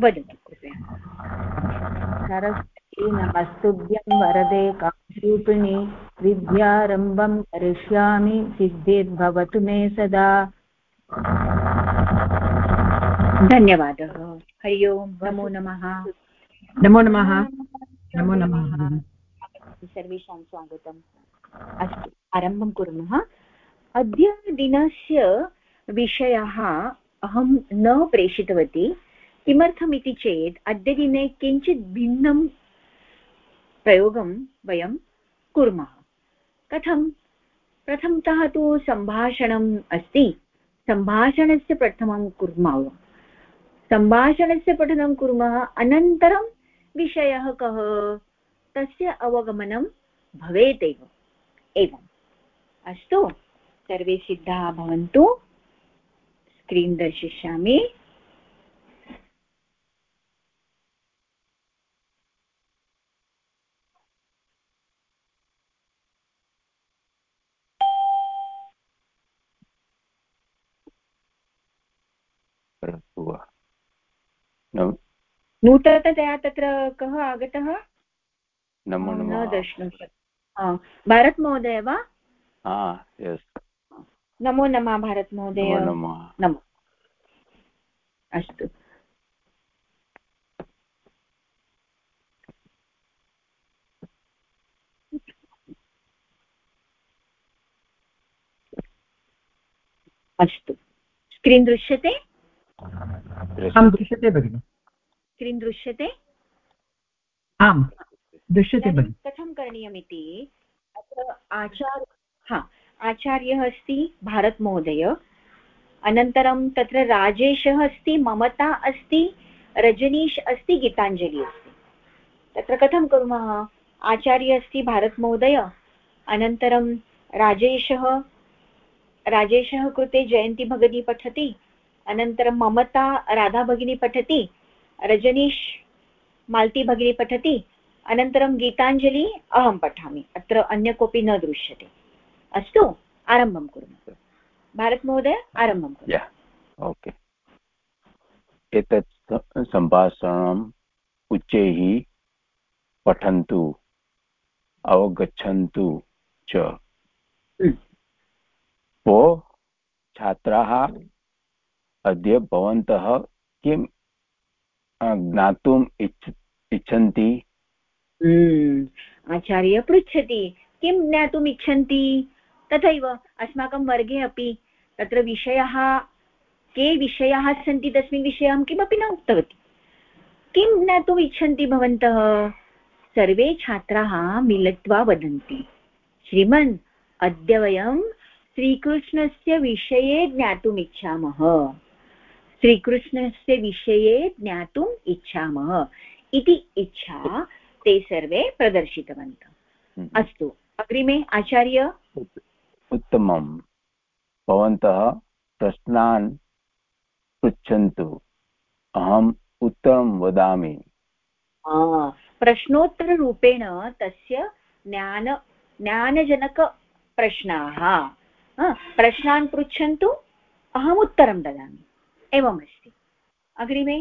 वदतु कृपया सरस्वती नमस्तुभ्यं वरदे कामरूपिणि विद्यारम्भं करिष्यामि सिद्धिर्भवतु मे सदा। धन्यवादः। हरि ओम् नमो नमः। नमो नमः नमो। नमः। सर्वेषां स्वागतम्। अस्तु आरम्भं कुर्मः। अद्य दिनस्य विषयः अहं न प्रेषितवती। किमर्थमिति चेत् अद्यदिने किञ्चित् भिन्नं प्रयोगं वयं कुर्मः। कथं? प्रथमतः तु सम्भाषणम् अस्ति। सम्भाषणस्य प्रथमं कुर्मः। सम्भाषणस्य पठनं कुर्मः, अनन्तरं विषयः कः? तस्य अवगमनं भवेत् एव। एवम्। अस्तु, सर्वे सिद्धाः भवन्तु। स्क्रीन् दर्शिष्यामि। नूतनतया तत्र कः आगतः? नमो न दर्शनं भारत वा? नमो नमः भारत महोदय नमो। अस्तु। अस्तु। स्क्रीन् दृश्यते? दृश्यते भगिनि। स्क्रीन् दृश्यते? आम् दृश्यते भगिनि। कथं करणीयमिति? अत्र आचार्य हा आचार्यः अस्ति भारतमहोदय। अनन्तरं तत्र राजेशः अस्ति ममता अस्ति रजनीश् अस्ति गीताञ्जलि अस्ति। तत्र कथं कुर्मः? आचार्य अस्ति भारतमहोदय। अनन्तरं राजेशः राजेशः कृते जयन्ती भगिनी पठति। अनन्तरं ममता राधा भगिनी पठति। रजनीश् माल्ती भगिनी पठति अनन्तरं गीताञ्जलि अहं पठामि अत्र अन्य कोऽपि न दृश्यते। अस्तु आरम्भं कुर्मः। भारतमहोदय आरम्भं कुर्मः। ओके एतत् सम्भाषणम् उच्चैः पठन्तु अवगच्छन्तु च। भो छात्राः अद्य भवन्तः किं ज्ञातुम् इच्छ इच्छन्ति। हम्म, आचार्य पृच्छति। किं ज्ञातुम् इच्छन्ति? तथैव अस्माकं वर्गे अपि तत्र विषयाः के विषयाः सन्ति तस्मिन् विषये अहं किमपि न उक्तवती। किं ज्ञातुम् इच्छन्ति भवन्तः? सर्वे छात्राः मिलित्वा वदन्ति। श्रीमन् अद्य वयं श्रीकृष्णस्य विषये ज्ञातुम् इच्छामः। श्रीकृष्णस्य विषये ज्ञातुम् इच्छामः। इति इच्छा ते सर्वे प्रदर्शितवन्तः। हम्म। अस्तु अग्रिमे आचार्य। उत्तमं भवन्तः प्रश्नान् पृच्छन्तु। अहम् उत्तरं वदामि। प्रश्नोत्तररूपेण तस्य ज्ञान ज्ञानजनकप्रश्नाः। प्रश्नान् पृच्छन्तु अहम् उत्तरं ददामि। एवमस्ति। अग्रिमे।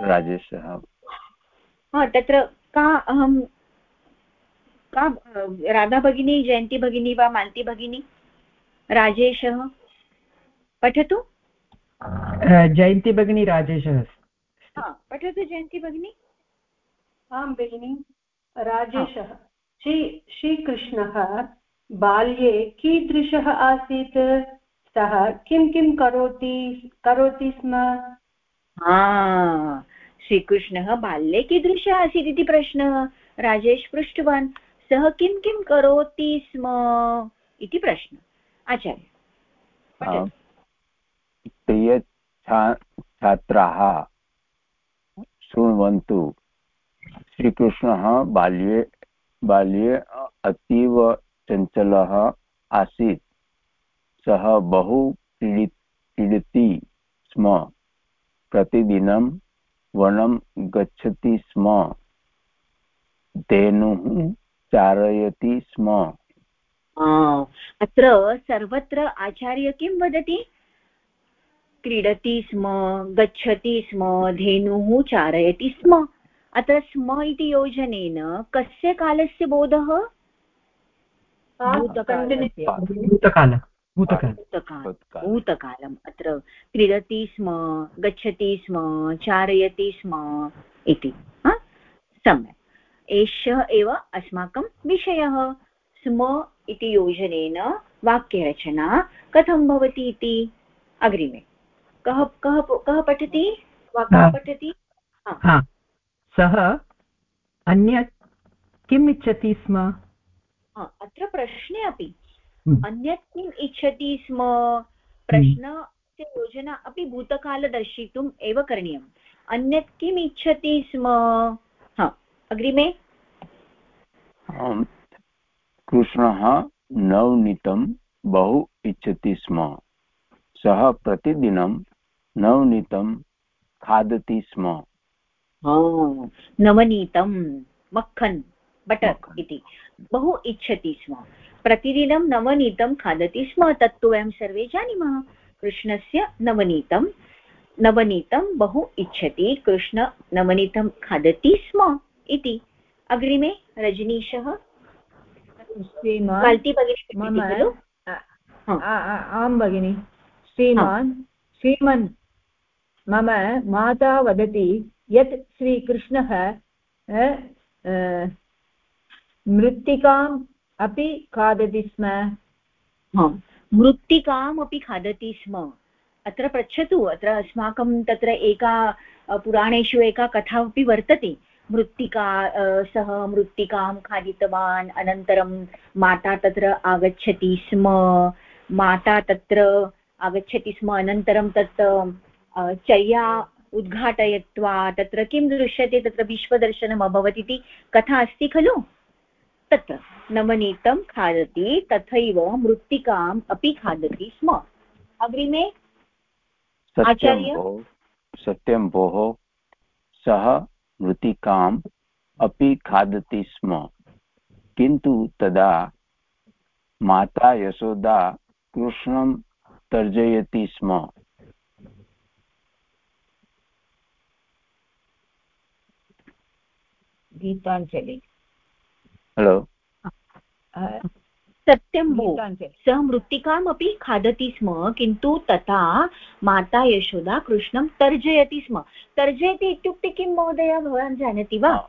राजेशः हा। तत्र का अहं का राधा भगिनी जयन्ती भगिनी वा मालती भगिनी राजेशः पठतु? जयन्ती भगिनी राजेशः हा पठतु जयन्ती भगिनी आं भगिनि राजेशः श्री श्रीकृष्णः बाल्ये कीदृशः आसीत्? सः किं किं करोति करोति स्म? श्रीकृष्णः बाल्ये कीदृशः आसीत् इति प्रश्नः। राजेश पृष्टवान् सः किं किं करोति स्म इति प्रश्नः। आचार्य प्रिय छात्राः शृण्वन्तु। श्रीकृष्णः बाल्ये बाल्ये अतीव चञ्चलः आसीत्। सः बहु क्रीडि क्रीडति स्म। प्रतिदिनं वनं गच्छति स्म। धेनुः चारयति स्म। अत्र सर्वत्र आचार्य किं वदति? क्रीडति स्म गच्छति स्म धेनुः चारयति स्म। अत्र स्म इति योजनेन कस्य कालस्य बोधः? भूतकाल। भूतकालम् अत्र क्रीडति स्म गच्छति स्म चारयति स्म इति सम्यक्। एषः एव अस्माकं विषयः। स्म इति योजनेन वाक्यरचना कथं भवति इति? अग्रिमे। कः कः कः पठति? वा कः पठति? सः अन्यत् किम् इच्छति स्म? अत्र प्रश्ने अपि। अन्यत् किम् इच्छति स्म प्रश्नस्य योजना अपि भूतकाल दर्शितुम् एव करणीयम्। अन्यत् किम् इच्छति स्म हा अग्रिमे। कृष्णः नवनीतं बहु इच्छति स्म। सः प्रतिदिनं नवनीतं खादति स्म। नवनीतं मक्खन् बटर् इति। बहु इच्छति स्म। प्रतिदिनं नवनीतं खादति स्म तत्तु वयं सर्वे जानीमः। कृष्णस्य नवनीतं नवनीतं बहु इच्छति कृष्ण नवनीतं खादति स्म इति। अग्रिमे रजनीशः। आं भगिनि। श्रीमान् श्रीमन् मम माता वदति यत् श्रीकृष्णः मृत्तिकाम् अपि खादति स्म? मृत्तिकाम् अपि खादति स्म। अत्र पृच्छतु, अत्र अस्माकं तत्र एका पुराणेषु एका कथा अपि वर्तते। मृत्तिका सः मृत्तिकां खादितवान्, अनन्तरं माता तत्र आगच्छति स्म। माता तत्र आगच्छति स्म, अनन्तरं तत् चर्या उद्घाटयित्वा तत्र किं दृश्यते, तत्र विश्वदर्शनम् अभवत् इति कथा अस्ति खलु? तत्र नवनीतं खादति तथैव मृत्तिकाम् अपि खादति स्म। अग्रिमे आचार्य? सत्यं भोः सः मृत्तिकाम् अपि खादति स्म। किन्तु तदा माता यशोदा कृष्णं तर्जयति स्म। गीताञ्जलि। हलो सत्यं भो सः मृत्तिकामपि खादति स्म किन्तु तथा माता यशोदा कृष्णं तर्जयति स्म। तर्जयति इत्युक्ते किं महोदय भवान् जानाति वा?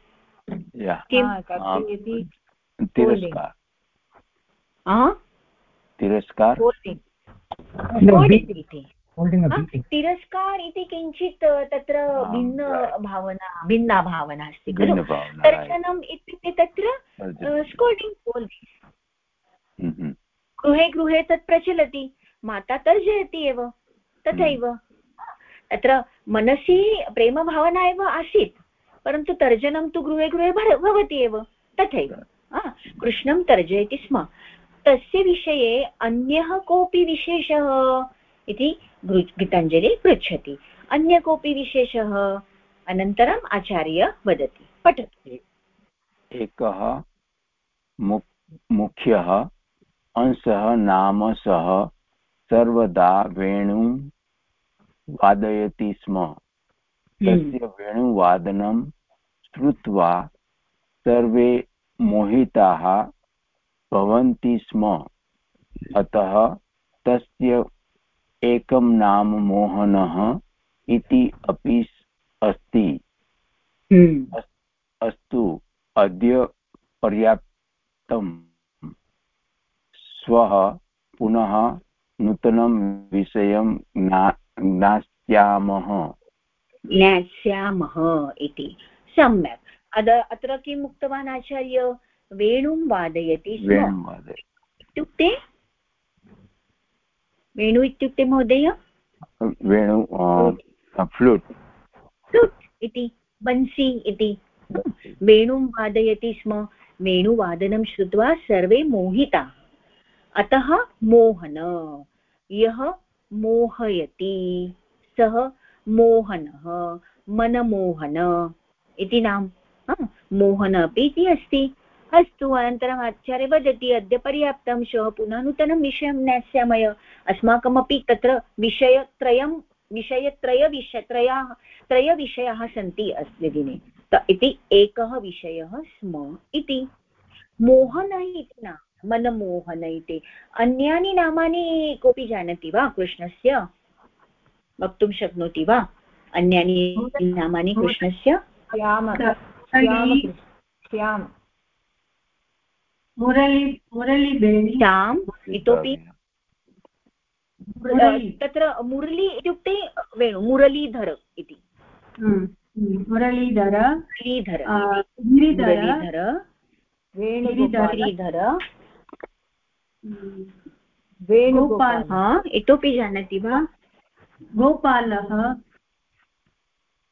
तिरस्कार। तिरस्कार इति किञ्चित् तत्र भिन्न भावना भिन्ना भावना अस्ति खलु? तर्जनम् इत्युक्ते तत्र स्कोल्डिङ्ग् बोल्डिङ्ग् हम्म। गृहे गृहे तत् प्रचलति माता तर्जयति एव तथैव। तत्र मनसि प्रेमभावना एव आसीत् परन्तु तर्जनं तु गृहे गृहे भवति एव तथैव। कृष्णं तर्जयति स्म। तस्य विषये अन्यः कोऽपि विशेषः इति गीताञ्जलि पृच्छति। अन्य कोऽपि विशेषः? अनन्तरम् आचार्य वदति। पठतु। एकः मुख्यः अंशः नाम सः सर्वदा वेणुं वादयति स्म। हम्म। तस्य वेणुवादनं श्रुत्वा सर्वे मोहिताः भवन्ति स्म। अतः तस्य एकं नाम मोहनः इति अपि अस्ति। हम्म। अस्तु अद्य पर्याप्तम् श्वः पुनः नूतनं विषयं ज्ञास्यामः। ज्ञास्यामः इति। सम्यक्। अद अत्र किम् उक्तवान् आचार्य? वेणुं वादयति। इत्युक्ते वेणु इत्युक्ते महोदय वेणु फ्लूट् फ्लूट् इति बन्सि इति वेणुं वादयति स्म वेणुवादनं श्रुत्वा सर्वे मोहिता अतः मोहन यः मोहयति सः मोहनः मनमोहन इति नाम मोहन अपि इति अस्ति अस्तु अनन्तरम् आचार्य वदति अद्य पर्याप्तं श्वः पुनः नूतनं विषयं ज्ञास्यामय अस्माकमपि तत्र विषयत्रयं विषयत्रयविषय त्रया त्रयविषयाः सन्ति अस्मिन् दिने। इति एकः विषयः स्म इति। मोहन इति न मनमोहन इति अन्यानि नामानि कोऽपि जानाति वा कृष्णस्य? वक्तुं शक्नोति वा? अन्यानि नामानि कृष्णस्य? श्याम श्याम मुरळि मुरळीबेणि श्याम् इतोपि। तत्र मुरली इत्युक्ते वेणु मुरलीधर इति। हम्म, हम्म, मुरलीधर मुरलीधर। गिरिधर वेणुगिरिधर वेणुगोपाल। हा इतोपि जानाति वा? गोपालः।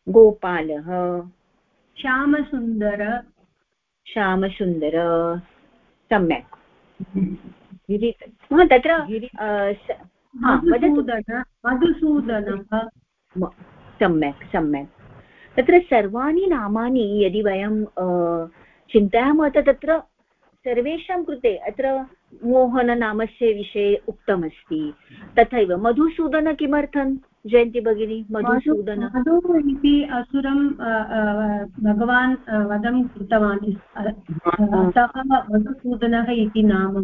गोपालः। श्यामसुन्दर। श्यामसुन्दर। सम्यक्। गिरि तत्र मधुसूदन सम्यक् सम्यक्। तत्र सर्वाणि नामानि यदि वयं चिन्तयामः तत्र सर्वेषां कृते अत्र मोहननामस्य विषये उक्तमस्ति। तथैव मधुसूदन किमर्थं जयन्ति भगिनी मधुसूदन। मधु इति असुरं भगवान् वधं कृतवान्। अतः मधुसूदनः इति नाम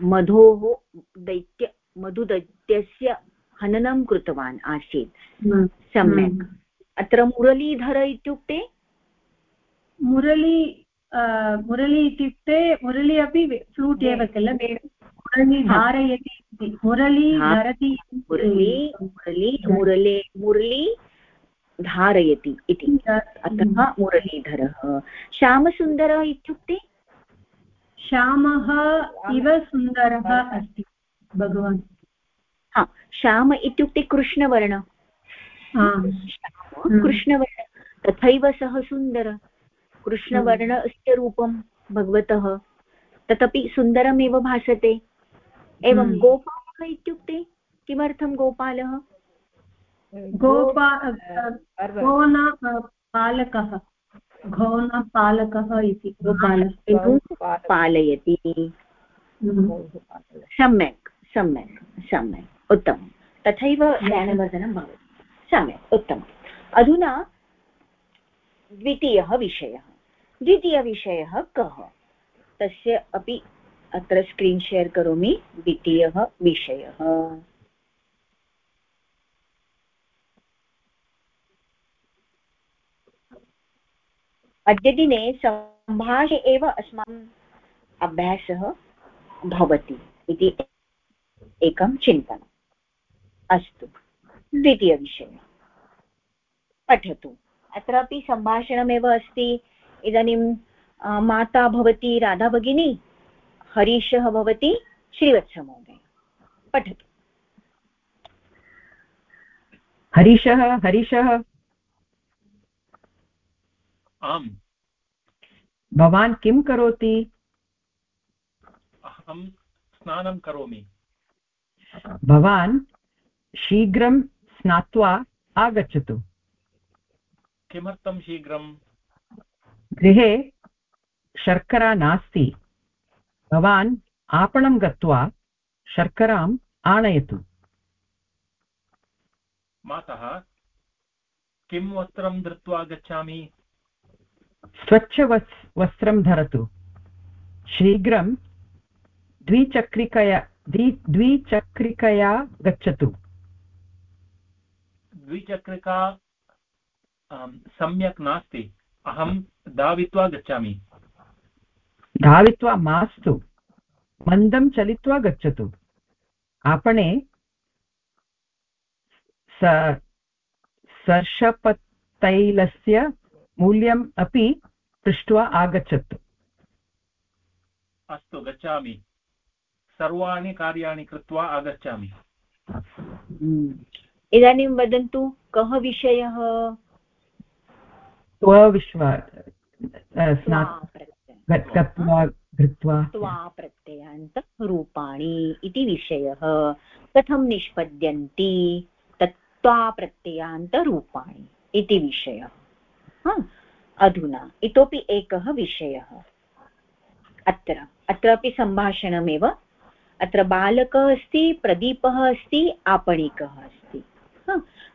मधोः दैत्य मधुदैत्यस्य हननं कृतवान् आसीत्। सम्यक्। अत्र मुरलीधर इत्युक्ते? मुरली मुरली इत्युक्ते मुरली अपि फ्लूट् एव किल? मुरली धारयति मुरली धरति मुरली मुरली मुरले मुरली धारयति इति। अतः मुरलीधरः श्यामसुन्दरः इत्युक्ते? श्यामः इव सुन्दरः अस्ति भगवान्। हा श्याम इत्युक्ते कृष्णवर्ण। कृष्णवर्ण तथैव सः सुन्दर। कृष्णवर्णस्य रूपं भगवतः। तदपि सुन्दरमेव भासते। एवं हम्म। गोपालः इत्युक्ते किमर्थं गोपालः? गोपा पालकः इति पालयति। हम्म। सम्यक् सम्यक् सम्यक्। उत्तमं। तथैव ज्ञानवर्धनं भवति। सम्यक् उत्तमम्। अधुना द्वितीयः विषयः। द्वितीयविषयः कः? तस्य अपि अत्र स्क्रीन् शेर् करोमि द्वितीयः विषयः। अद्यदिने सम्भाषणे एव अस्माकम् अभ्यासः भवति इति एकं चिन्तनम्। अस्तु, द्वितीयविषयः। पठतु। अत्रापि सम्भाषणमेव अस्ति। इदानीं माता भवति राधा भगिनी हरीशः भवति श्रीवत्समहोदय। पठतु। हरीशः हरीशः। आम्। भवान् किं करोति? अहं स्नानं करोमि। भवान् शीघ्रं स्नात्वा आगच्छतु। किमर्थं शीघ्रं गृहे शर्करा नास्ति। भवान् आपणं गत्वा शर्कराम् आनयतु। मातः किं वस्त्रं धृत्वा गच्छामि? स्वच्छवस् वस्त्रं धरतु। शीघ्रं द्विचक्रिकया द्वि द्विचक्रिकया गच्छतु। द्विचक्रिका सम्यक् नास्ति। अहं धावित्वा गच्छामि। धावित्वा मास्तु मन्दं चलित्वा गच्छतु। आपणे सर्षपतैलस्य मूल्यम् अपि पृष्ट्वा आगच्छतु। अस्तु गच्छामि। सर्वाणि कार्याणि कृत्वा आगच्छामि। हम्म। इदानीं वदन्तु कः विषयः? स्वविश्वा गत्वा धृत्वा प्रत्ययान्तरूपाणि इति विषयः। कथं निष्पद्यन्ति? तत्त्वा प्रत्ययान्तरूपाणि इति विषयः। अधुना। इतोपि एकः विषयः। अत्र। अत्रापि सम्भाषणमेव। अत्र बालकः अस्ति, प्रदीपः अस्ति, आपणिकः अस्ति।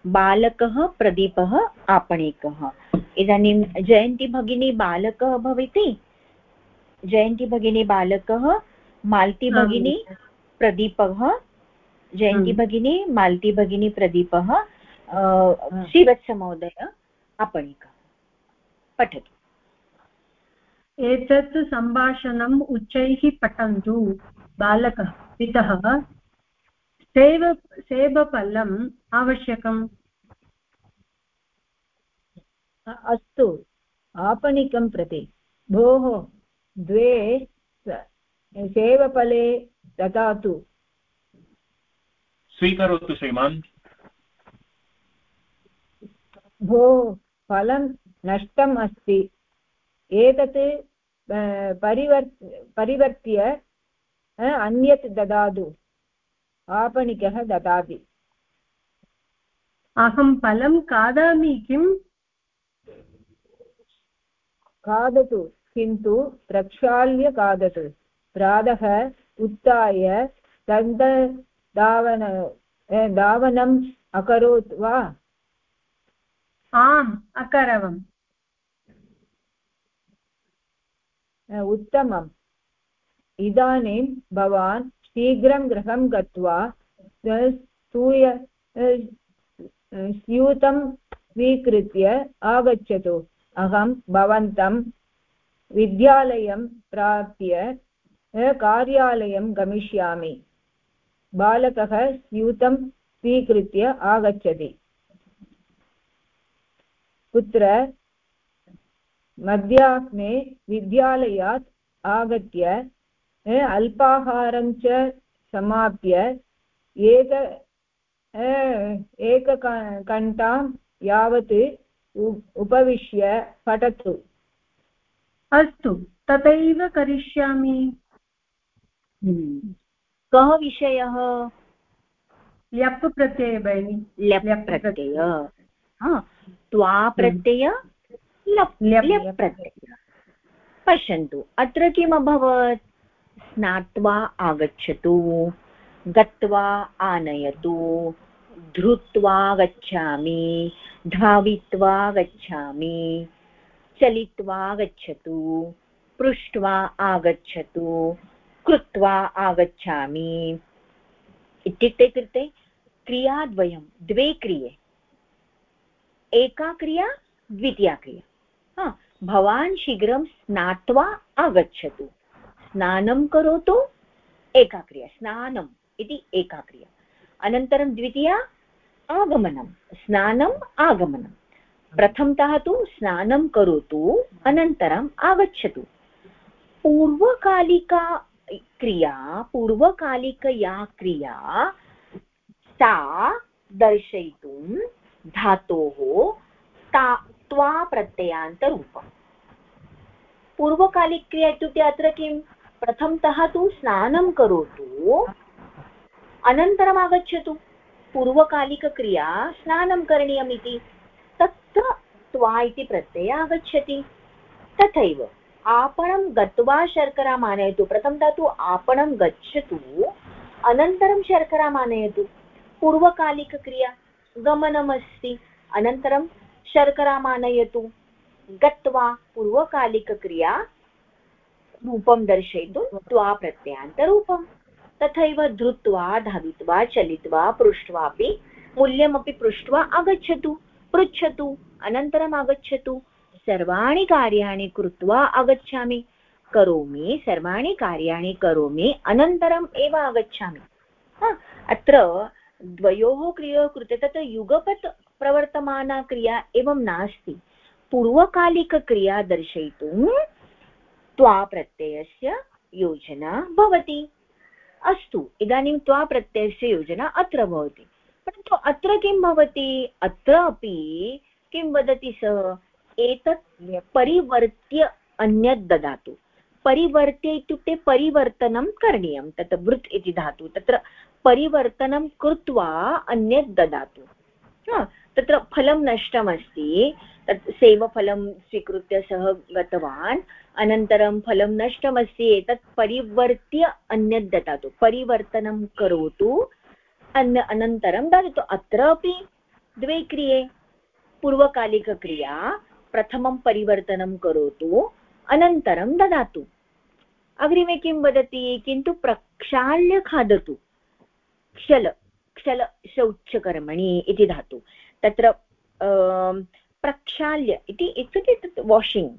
बालकः, प्रदीपः, आपणिकः। इदानीं जयन्ती भगिनी बालकः भवति? जयन्ती भगिनी बालकः मालती भगिनी प्रदीपः जयन्ती भगिनी मालती भगिनी प्रदीपः श्रीवत्समहोदय आपणिकः. पठतु. एतत् सम्भाषणम् उच्चैः पठन्तु बालकः पितः। सेव सेबफलम् आवश्यकम्। अस्तु आपणिकं प्रति। भोः। द्वे सेवफले ददातु। स्वीकरोतु श्रीमान्। भोः फलं नष्टम् अस्ति। एतत् परिवर् परिवर्त्य अन्यत् ददातु। आपणिकः ददाति। अहं फलं खादामि किम्? खादतु। किन्तु प्रक्षाल्य खादतु प्रातः उत्थाय दन्तधावन धावनम् अकरोत् वा? आम् अकरवम्। उत्तमम्। इदानीं भवान् शीघ्रं गृहं गत्वा स्तूय स्यूतं स्वीकृत्य आगच्छतु। अहं भवन्तं विद्यालयं प्राप्य कार्यालयं गमिष्यामि। बालकः स्यूतं स्वीकृत्य आगच्छति। पुत्र, मध्याह्ने विद्यालयात् आगत्य अल्पाहारं समाप्य एक एकघण्टां यावत् उपविश्य पठतु। अस्तु तथैव करिष्यामि। हम्म। कः विषयः? ल्यप् प्रत्यय भगिनि। ल्यप् प्रत्यय। त्वा प्रत्यय लप् प्रत्यय। पश्यन्तु अत्र किम् अभवत्? स्नात्वा आगच्छतु गत्वा आनयतु धृत्वा गच्छामि धावित्वा गच्छामि। चलित्वा गच्छतु, पृष्ट्वा आगच्छतु, कृत्वा आगच्छामि। इत्युक्ते कृते क्रियाद्वयं, द्वे क्रिये। एका क्रिया, द्वितीया क्रिया। भवान् शीघ्रं स्नात्वा आगच्छतु। स्नानं करोतु, एका क्रिया स्नानम् इति एका क्रिया। अनन्तरं द्वितीया, आगमनं स्नानम् आगमनं प्रथमतः तु स्नानं करोतु, अनन्तरम् आगच्छतु। पूर्वकालिका क्रिया, पूर्वकालिकया क्रिया, सा दर्शयितुं धातोः ता, त्वा प्रत्ययान्तरूपम्। पूर्वकालिक्रिया इत्युक्ते अत्र किं? प्रथमतः तु स्नानं करोतु, अनन्तरम् आगच्छतु। पूर्वकालिकक्रिया स्नानं करणीयम् इति। तत्र त्वा इति प्रत्यय आगच्छति तथैव, आपणं गत्वा शर्कराम् आनयतु प्रथमतः तु आपणं गच्छतु, अनन्तरं शर्कराम् आनयतु पूर्वकालिकक्रिया गमनमस्ति, अनन्तरं शर्कराम् आनयतु गत्वा पूर्वकालिकक्रिया रूपं दर्शयितुं, त्वा प्रत्ययान्तरूपम् तथैव धृत्वा, धावित्वा, चलित्वा, पृष्ट्वापि, मूल्यमपि पृष्ट्वा आगच्छतु। पृच्छतु, अनन्तरम् आगच्छतु। सर्वाणि कार्याणि कृत्वा आगच्छामि। करोमि, सर्वाणि कार्याणि करोमि, अनन्तरम् एव आगच्छामि। अत्र द्वयोः क्रियोः कृते तत्र युगपत् प्रवर्तमाना क्रिया एवं नास्ति। पूर्वकालिकक्रिया दर्शयितुं त्वा प्रत्ययस्य योजना भवति। अस्तु, इदानीं त्वा प्रत्ययस्य योजना अत्र भवति। परन्तु अत्र किं भवति? अत्र अपि किं वदति सः? एतत् परिवर्त्य अन्यत् ददातु। परिवर्त्य इत्युक्ते परिवर्तनं करणीयं। तत् वृत् इति धातु। तत्र परिवर्तनं कृत्वा अन्यत् ददातु। तत्र फलं नष्टमस्ति। तत् सेवफलं स्वीकृत्य सः गतवान्। अनन्तरं फलं नष्टमस्ति। एतत् परिवर्त्य अन्यत् ददातु। परिवर्तनं करोतु। अन् अनन्तरं ददातु अत्र अपि द्वे क्रिये पूर्वकालिकक्रिया प्रथमं परिवर्तनं करोतु, अनन्तरं ददातु। अग्रिमे किं वदति? किन्तु प्रक्षाल्य खादतु। क्षल क्षल शौचकर्मणि इति धातु। तत्र प्रक्षाल्य इति इत्युक्ते तत् वाशिङ्ग्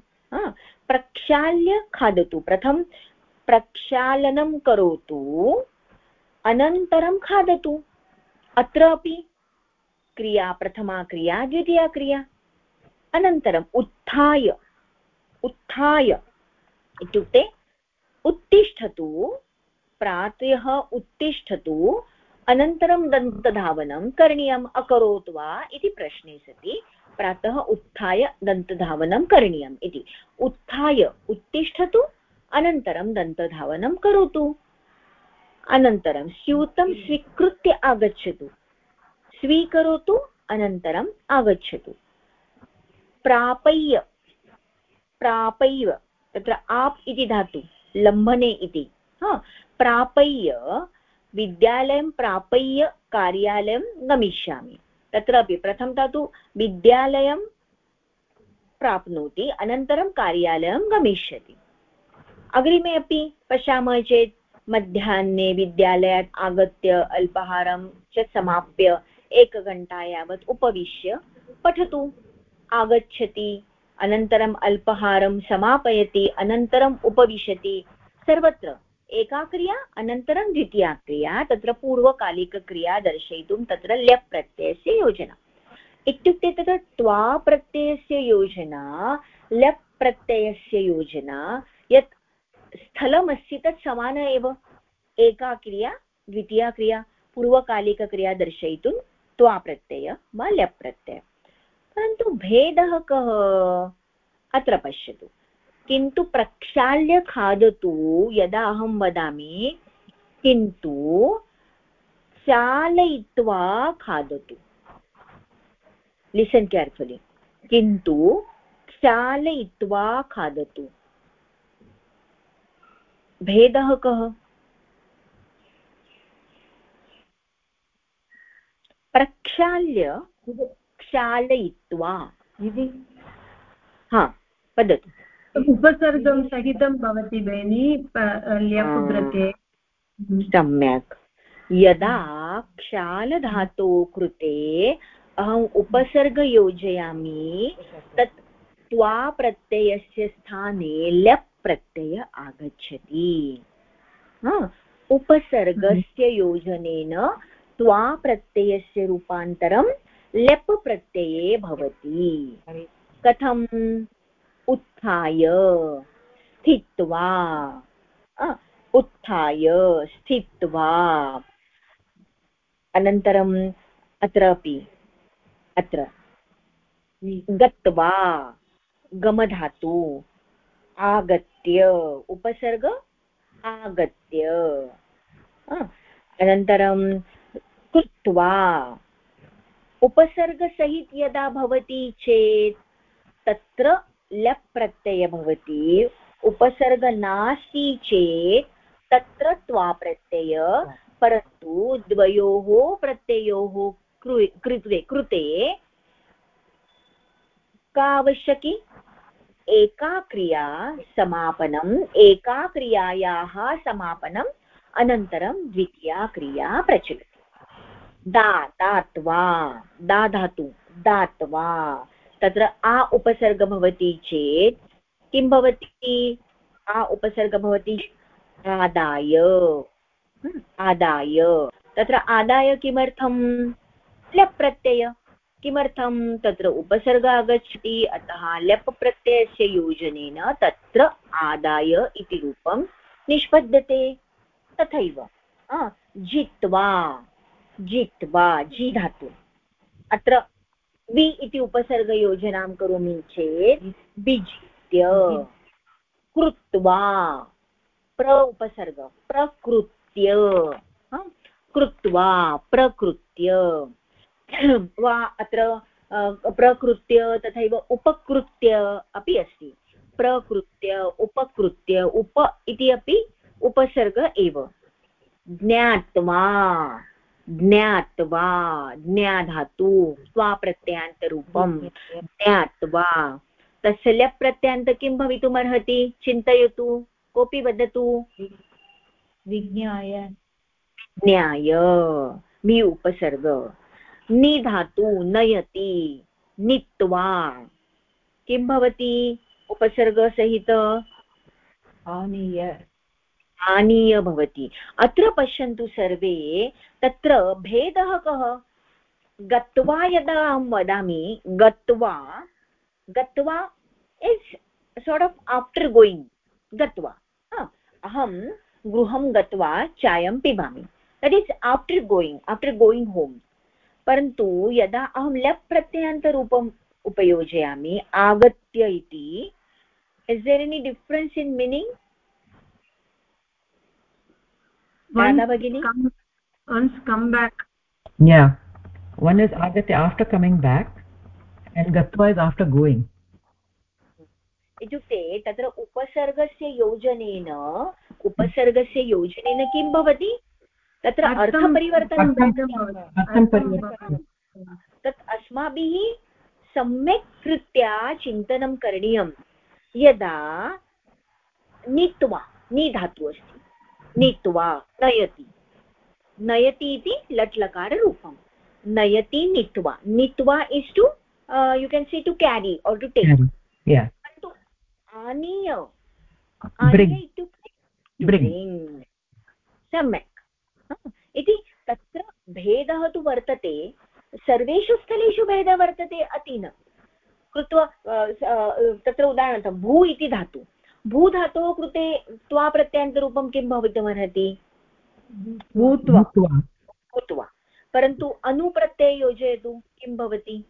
प्रक्षाल्य खादतु। प्रथमं प्रक्षालनं करोतु। अनन्तरं खादतु। अत्र क्रिया, प्रथमा क्रिया, द्वितीया क्रिया। अनन्तरम् उत्थाय उत्थाय इत्युक्ते उत्तिष्ठतु, प्रातः उत्तिष्ठतु, अनन्तरं दन्तधावनं करणीयम् अकरोत् वा इति प्रश्ने सति, प्रातः उत्थाय दन्तधावनं करणीयम् इति। उत्थाय उत्तिष्ठतु, अनन्तरं दन्तधावनं करोतु। अनन्तरं स्यूतं स्वीकृत्य आगच्छतु। स्वीकरोतु अनन्तरम् आगच्छतु। प्रापय्य प्रापय्य, तत्र आप् इति धातु, लम्भने इति। हा, प्रापय्य, विद्यालयं प्रापय्य, कार्यालयं गमिष्यामि। तत्रापि प्रथमतः तु विद्यालयं प्राप्नोति, अनन्तरं कार्यालयं गमिष्यति। अग्रिमे अपि पश्यामः चेत् मध्याह्ने विद्यालयात् आगत्य अल्पाहारं च समाप्य एकघण्टा यावत् उपविश्य पठतु। आगच्छति, अनन्तरम् अल्पाहारं समापयति, अनन्तरम् उपविशति। सर्वत्र एका क्रिया अनन्तरं द्वितीया क्रिया तत्र पूर्वकालिकक्रिया दर्शयितुं तत्र ल्यप् प्रत्ययस्य योजना। इत्युक्ते तत्र त्वा प्रत्ययस्य योजना ल्यप् प्रत्ययस्य योजना, यत् स्थलमस्ति तत् समान एव। एका क्रिया, द्वितीया क्रिया, पूर्वकालिकक्रिया दर्शयितुं त्वा वा ल्यप् प्रत्यय परन्तु भेदः कः? अत्र पश्यतु। किन्तु प्रक्षाल्य खादतु यदा अहं वदामि, किन्तु चालयित्वा खादतु। लिसन् केर्फुलि किन्तु चालयित्वा खादतु। भेदः कः? प्रक्षाल्य क्षालयित्वा इति? हा वदतु। उपसर्गं सहितं भवति बेनि प्रत्यये सम्यक्। यदा क्षालधातो कृते अहम् उपसर्ग योजयामि तत् त्वा प्रत्ययस्य स्थाने लप् प्रत्यय आगच्छति। उपसर्गस्य योजनेन त्वा प्रत्ययस्य रूपान्तरं लेप् प्रत्यये भवति। कथम्? उत्थाय स्थित्वा। उत्थाय स्थित्वा। अनन्तरम् अत्रापि अत्र। गत्वा गमधातु। आगत्य, उपसर्ग आगत्य। अनन्तरं कृत्वा उपसर्गसहित यदा भवति चेत् तत्र लप् प्रत्यय भवति, उपसर्ग नास्ति चेत् तत्र त्वा प्रत्यय परन्तु द्वयोः प्रत्ययोः कृते कृते का आवश्यकी एका क्रिया समापनम् एका क्रियायाः समापनम्, अनन्तरं द्वितीया क्रिया प्रचलति। दा, दात्वा दा धातु दात्वा, तत्र आ उपसर्ग भवति चेत् किं भवति? आ उपसर्ग भवति आदाय आदाय। तत्र आदाय किमर्थं लप् प्रत्यय किमर्थं तत्र उपसर्ग आगच्छति? अतः लप् प्रत्ययस्य योजनेन तत्र आदाय इति रूपं निष्पद्यते। तथैव जित्वा जित्वा जि धातु अत्र वि इति उपसर्गयोजनां करोमि चेत् विजित्य कृत्वा प्र उपसर्ग प्रकृत्य कृत्वा, प्रकृत्य। वा अत्र प्रकृत्य तथैव उपकृत्य अपि अस्ति। प्रकृत्य उपकृत्य उप इति अपि उपसर्ग एव। ज्ञात्वा ज्ञात्वा ज्ञाधातु स्वाप्रत्ययान्तरूपं ज्ञात्वा तस्य लप् प्रत्ययान्त किं भवितुमर्हति? चिन्तयतु कोऽपि वदतु? विज्ञाय। ज्ञाय मि उपसर्ग। निधातु नयति नीत्वा। किं भवति? उपसर्गसहित? आनीय। आनीय भवति। अत्र पश्यन्तु सर्वे तत्र भेदः कः? गत्वा यदा अहं वदामि गत्वा गत्वा is sort of after going गत्वा। अहं गृहं गत्वा चायं पिबामि। That is after going after going home परन्तु यदा अहं लप् प्रत्ययान्तरूपम् उपयोजयामि आगत्य इति is there any difference in meaning come back. Yeah. One is agati after coming back and gatva is after going. इत्युक्ते तत्र उपसर्गस्य योजनेन उपसर्गस्य योजनेन किं भवति? तत्र अर्थपरिवर्तनं तत् अस्माभिः सम्यक् कृत्या चिन्तनं करणीयं। यदा नीत्वा नी धातु अस्ति नीत्वा नयति। नयति इति लट् लकाररूपं नयति नीत्वा। नीत्वा is to you can see to carry or to take परन्तु आनीय आनीय इत्युक्ते सम्यक्। इति तत्र भेदः तु वर्तते सर्वेषु स्थलेषु भेदः वर्तते अति न कृत्वा तत्र उदाहरणार्थं भू इति धातु। भूधातोः कृते त्वा प्रत्ययान्तरूपं किं भवितुमर्हति? भूत्वा। भूत्वा। परन्तु अनुप्रत्यय योजयतु किं भवति?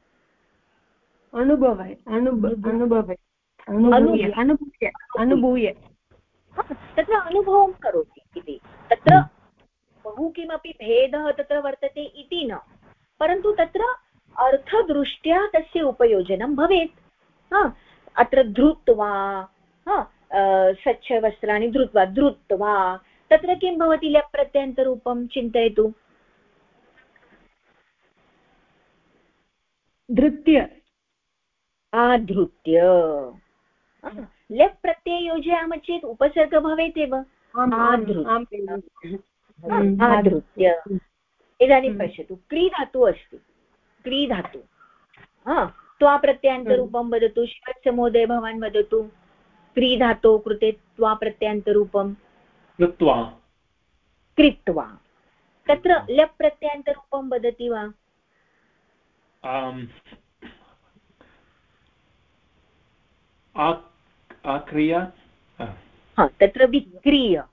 अनुभवे अनुभवे अनुभूय तत्र अनुभवं करोति इति। तत्र बहु किमपि भेदः तत्र वर्तते इति न। परन्तु तत्र अर्थदृष्ट्या तस्य उपयोजनं भवेत्। अत्र धृत्वा स्वच्छवस्त्राणि धृत्वा धृत्वा तत्र किं भवति लप् चिन्तयतु? धृत्य। आधृत्य। लप् प्रत्यय योजयामः चेत् उपसर्ग भवेत् एव आधृत्य। इदानीं पश्यतु क्रीधातु अस्ति. क्रीधातु. त्वा प्रत्ययान्तरूपं वदतु शिवस्य महोदय भवान् वदतु. क्रीधातोः कृते त्वा प्रत्ययान्तरूपं कृत्वा. कृत्वा. तत्र लप् प्रत्ययान्तरूपं वदति वा? आक्रिया? तत्र विक्रीय.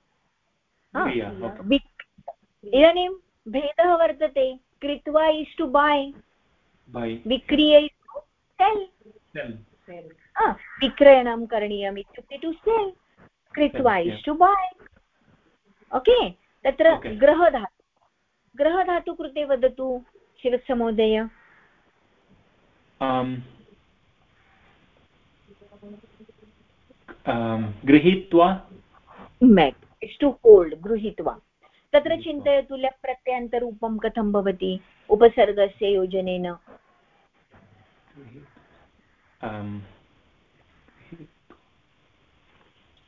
इदानीं भेदः वर्तते। कृत्वा इस् टु बाय् विक्रीय इस् टु सेल् विक्रयणं करणीयम् इत्युक्ते टु सेल् कृत्वा इस् टु बाय् ओके? तत्र गृहधातु गृहधातु कृते वदतु शिवस्य महोदय गृहीत्वा? मेट् इस् टु होल्ड् गृहीत्वा। तत्र चिन्तयतु लप् प्रत्ययान्तरूपं कथं भवति उपसर्गस्य योजनेन.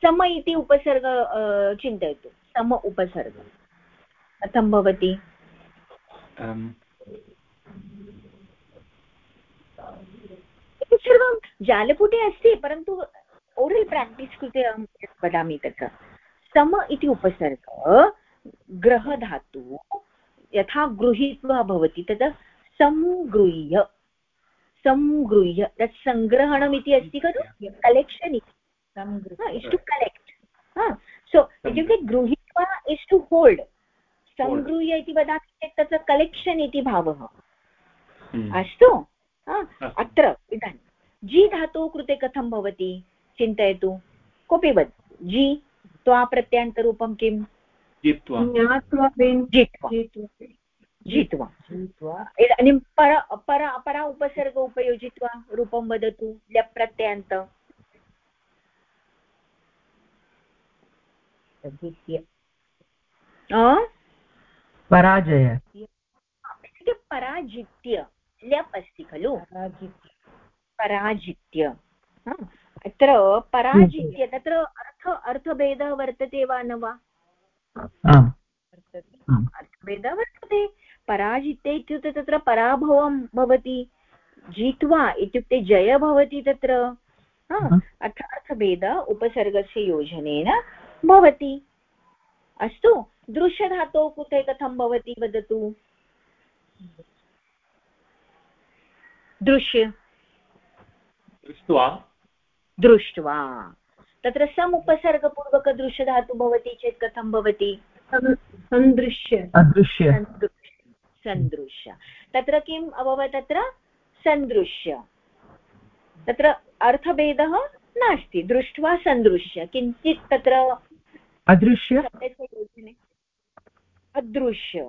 सम इति उपसर्ग चिन्तयतु. सम उपसर्ग. कथं भवति सर्वं जालपुटे अस्ति परन्तु ओरल् प्राक्टिस् कृते अहं वदामि तत्र. सम इति उपसर्ग ग्रहधातु यथा गृहीत्वा भवति तदा सङ्गृह्य सङ्गृह्य तत् सङ्ग्रहणम् इति अस्ति खलु? कलेक्षन् इति। इस् टु कलेक्ट् सो इत्युक्ते गृहीत्वा इस् टु होल्ड् सङ्गृह्य इति वदामि चेत् तत्र कलेक्षन् इति भावः। अस्तु? अत्र इदानीं। जि धातोः कृते कथं भवति? चिन्तयतु। कोऽपि वद्। जि त्वा प्रत्ययान्तरूपं किम्? ज्ञात्वा जित्वा। इदानीं पर पर परा उपसर्ग उपयोजित्वा रूपं वदतु लप् प्रत्ययान्त पराजय। पराजित्य। ल्यप् अस्ति खलु? पराजित्य। अत्र पराजित्य तत्र अर्थ अर्थभेदः वर्तते वा न वा? अर्थभेदः वर्तते. पराजित्य इत्युक्ते तत्र पराभवं भवति. जित्वा इत्युक्ते जय भवति तत्र. अर्थार्थभेद उपसर्गस्य योजनेन भवति. अस्तु दृश्यधातोः कृते कथं भवति वदतु? दृश्य. दृष्ट्वा. दृष्ट्वा. तत्र सम् उपसर्गपूर्वकदृश्यधातु भवति चेत् कथं भवति? सन्दृश्य। अदृश्य सन्दृश्य। तत्र किम् अभवत् तत्र? सन्दृश्य। तत्र अर्थभेदः नास्ति। दृष्ट्वा सन्दृश्य। किञ्चित् तत्र अदृश्य? अदृश्य।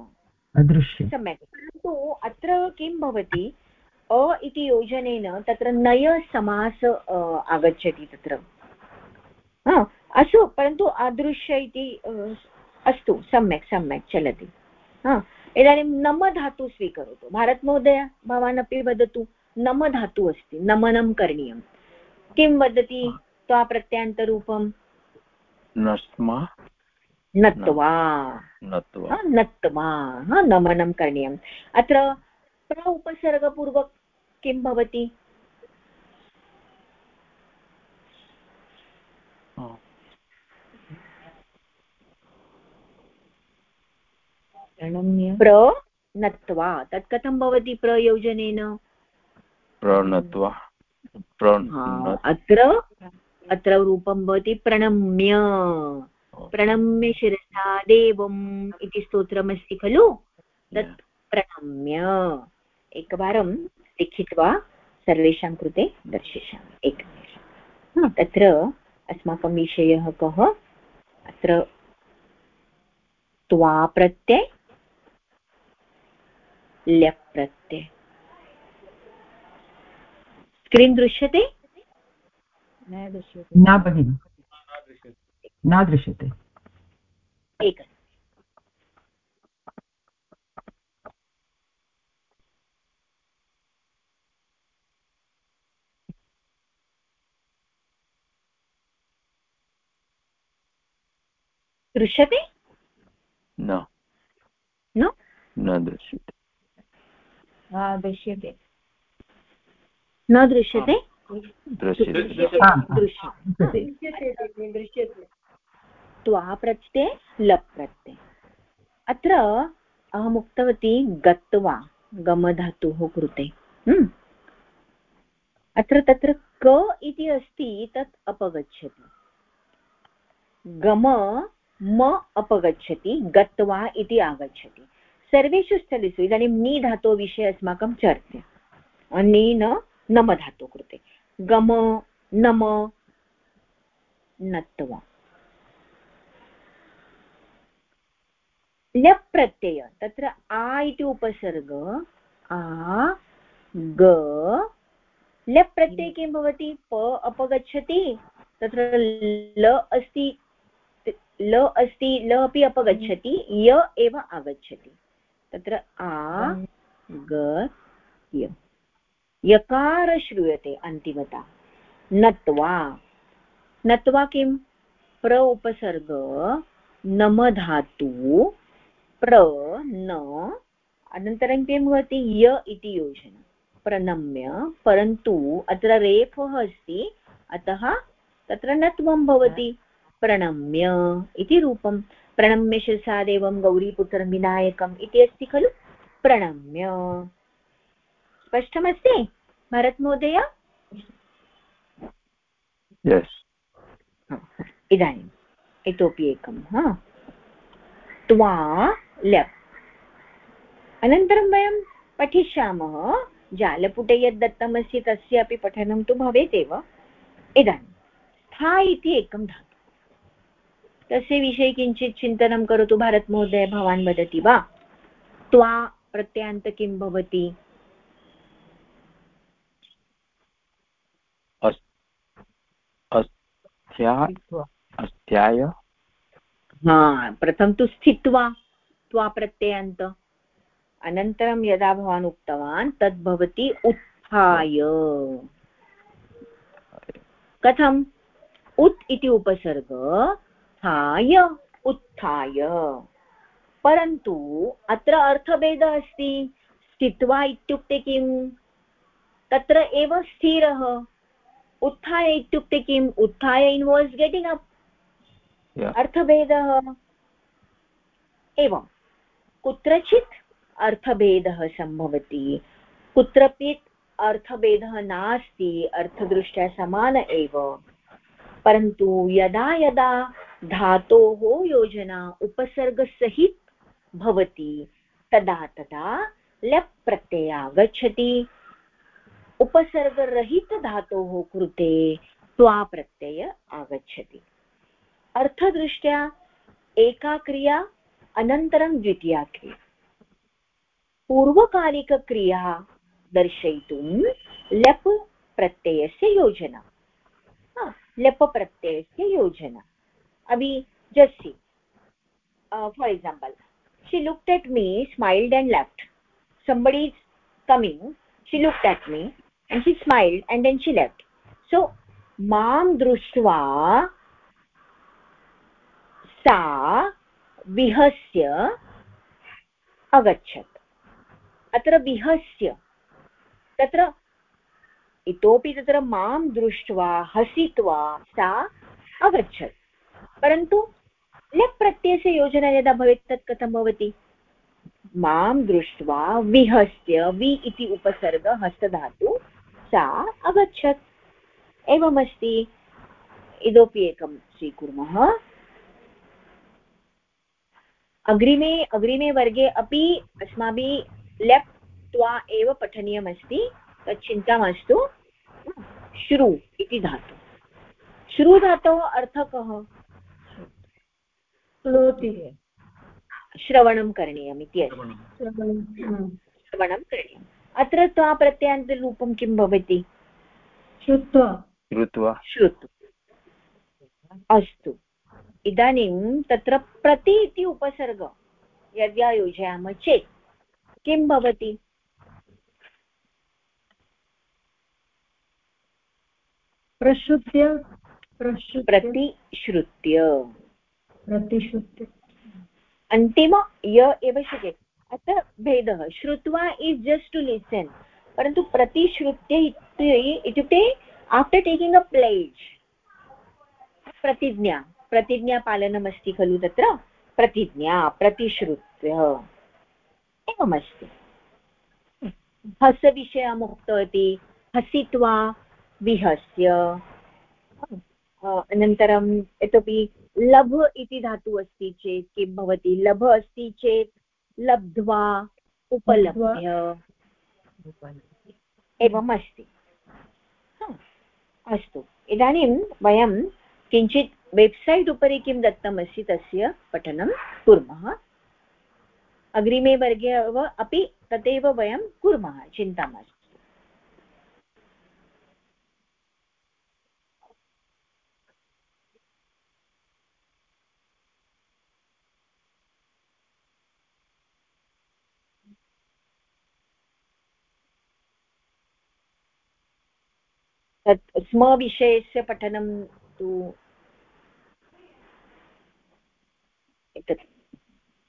अदृश्य। सम्यक्। परन्तु अत्र किं भवति? अ इति योजनेन तत्र नयसमास आगच्छति तत्र। अस्तु परन्तु अदृश्य इति अस्तु सम्यक् सम्यक् चलति। इदानीं नम धातु स्वीकरोतु। भारतमहोदय भवान् अपि वदतु नम धातु अस्ति नमनं करणीयं। किं वदति त्वा नत्वा। नत्वा। नत्वा। नमनं करणीयम्। अत्र प्र उपसर्गपूर्वक किं भवति? प्र नत्वा। तत् कथं भवति प्रयोजनेन? प्रणत्वा। अत्र अत्र रूपं भवति प्रणम्य। प्रणम्य शिरसा देवम् इति स्तोत्रमस्ति खलु? तत् प्रणम्य। एकवारं लिखित्वा सर्वेषां कृते दर्शिष्यामि एकनिमिषं तत्र अस्माकं विषयः कः? अत्र त्वा प्रत्यय ल्यप् प्रत्यय स्क्रीन् दृश्यते? न भगिनि न दृश्यते। एकम् दृश्यते? न। न? न दृश्यते। दृश्यते। न दृश्यते? दृश्यते त्वा प्रत्यय लप् प्रत्यय अत्र अहम् उक्तवती गत्वा गमधातुः कृते। हम्म। अत्र तत्र क इति अस्ति तत् अपगच्छति। गम म अपगच्छति गत्वा इति आगच्छति। सर्वेषु स्थलेषु इदानीं नी धातोः विषये अस्माकं चर्चा। अनेन नम धातु कृते। गम, नम नत्वा ल्यप् प्रत्यय, तत्र आ इति उपसर्ग, आ, ग। ल्यप् प्रत्यये किं भवति? प अपगच्छति, तत्र ल अस्ति ल अस्ति, ल अपि अपगच्छति, य एव आगच्छति। तत्र आ ग। य। यकार श्रूयते अन्तिमता। नत्वा। नत्वा किं? प्र उपसर्ग नम धातु प्र न अनन्तरं किं भवति? य इति योजना। प्रणम्य परन्तु अत्र रेफः अस्ति अतः तत्र नत्वं भवति। प्रणम्य इति रूपं प्रणम्य शिरसादेवं गौरीपुत्रं विनायकम् इति अस्ति खलु? प्रणम्य। स्पष्टमस्ति? भरतमहोदय इदानीम् इतोपि एकं हा। त्वा ल्यप् अनन्तरं वयं पठिष्यामः। जालपुटे यद् दत्तमस्ति तस्य अपि पठनं तु भवेत् एव इदानीं स्था इति एकं धातु। तस्य विषये किञ्चित् चिन्तनं करोतु भारतमहोदय भवान् वदति वा? त्वा प्रत्यान्त किं भवति? अस्त्याय हा प्रथमं तु स्थित्वा त्वा प्रत्ययान्त अनन्तरं यदा भवान् उक्तवान् तद् भवति उत्थाय। कथम्? उत् इति उपसर्ग। उत्थाय उत्थाय। परन्तु अत्र अर्थभेदः अस्ति। स्थित्वा इत्युक्ते किम्? तत्र एव स्थिरः। उत्थाय इत्युक्ते किम्? उत्थाय इन्वाल्व्स् गेटिङ्ग् अप् अर्थभेदः। एवं। कुत्रचित् अर्थभेदः सम्भवति। कुत्रचित् अर्थभेदः नास्ति। अर्थदृष्ट्या समान एव। परन्तु यदा यदा धातोः योजना उपसर्गसहित भवति। तदा तदा लप् प्रत्यय आगच्छति उपसर्गरहितधातोः कृते त्वा प्रत्यय आगच्छति। अर्थदृष्ट्या एका क्रिया अनन्तरं द्वितीया क्रिया पूर्वकालिकक्रिया दर्शयितुं लप् प्रत्ययस्य योजना। लप प्रत्ययस्य योजना। अभी just see uh, for example she looked at me smiled and left somebody is coming she looked at me and she smiled and then she left so माँ दृष्ट्वा सा विहस्य अगच्छत् अत्र विहस्य तत्र इतोपि तत्र माँ दृष्ट्वा हसित्वा सा अगच्छत् परन्तु लक् प्रत्ययस्य योजना यदा भवेत् तत् कथं भवति? माँ दृष्ट्वा विहस्य, वि इति उपसर्ग, हस्तधातु, सा अगच्छत्। एवमस्ति। इतोपि एकं स्वीकुर्मः। अग्रिमे अग्रिमे वर्गे अपि अस्माभिः लेप् त्वा एव पठनीयमस्ति। तत् चिन्ता मास्तु। श्रु इति धातु। श्रु धातोः अर्थः कः? श्रोति श्रवणं करणीयम् इति श्रवणं। करणीयम्। अत्र त्वा प्रत्ययान्तरूपं किं भवति? श्रुत्वा। श्रुत्वा। श्रुत्वा अस्तु। इदानीं तत्र प्रति इति उपसर्ग यद्या योजयामः चेत् किं भवति? प्रश्रुत्य। प्रतिश्रुत्य। प्रतिश्रुत्य अन्तिम य एव शक्यते अत्र भेदः। श्रुत्वा इस् जस्ट् टु लिसन् परन्तु प्रतिश्रुत्य इत्युक्ते आफ्टर् टेकिङ्ग् अ प्लेज् प्रतिज्ञा प्रतिज्ञापालनमस्ति खलु तत्र? प्रतिज्ञा, प्रतिश्रुत्य। एवमस्ति। हसविषयम् उक्तवती हसित्वा विहस्य। अनन्तरम् इतोपि लभ इति धातुः अस्ति चेत् किं भवति? लभ अस्ति चेत् लब्ध्वा उपलभ्य। एवम् अस्ति। अस्तु। इदानीं वयं किञ्चित् वेब्सैट् उपरि किं दत्तमस्ति तस्य पठनं कुर्मः। अग्रिमे वर्गे अपि तदेव वयं कुर्मः, चिन्ता मास्तु। तत् स्म विषयस्य पठनं तु एतत्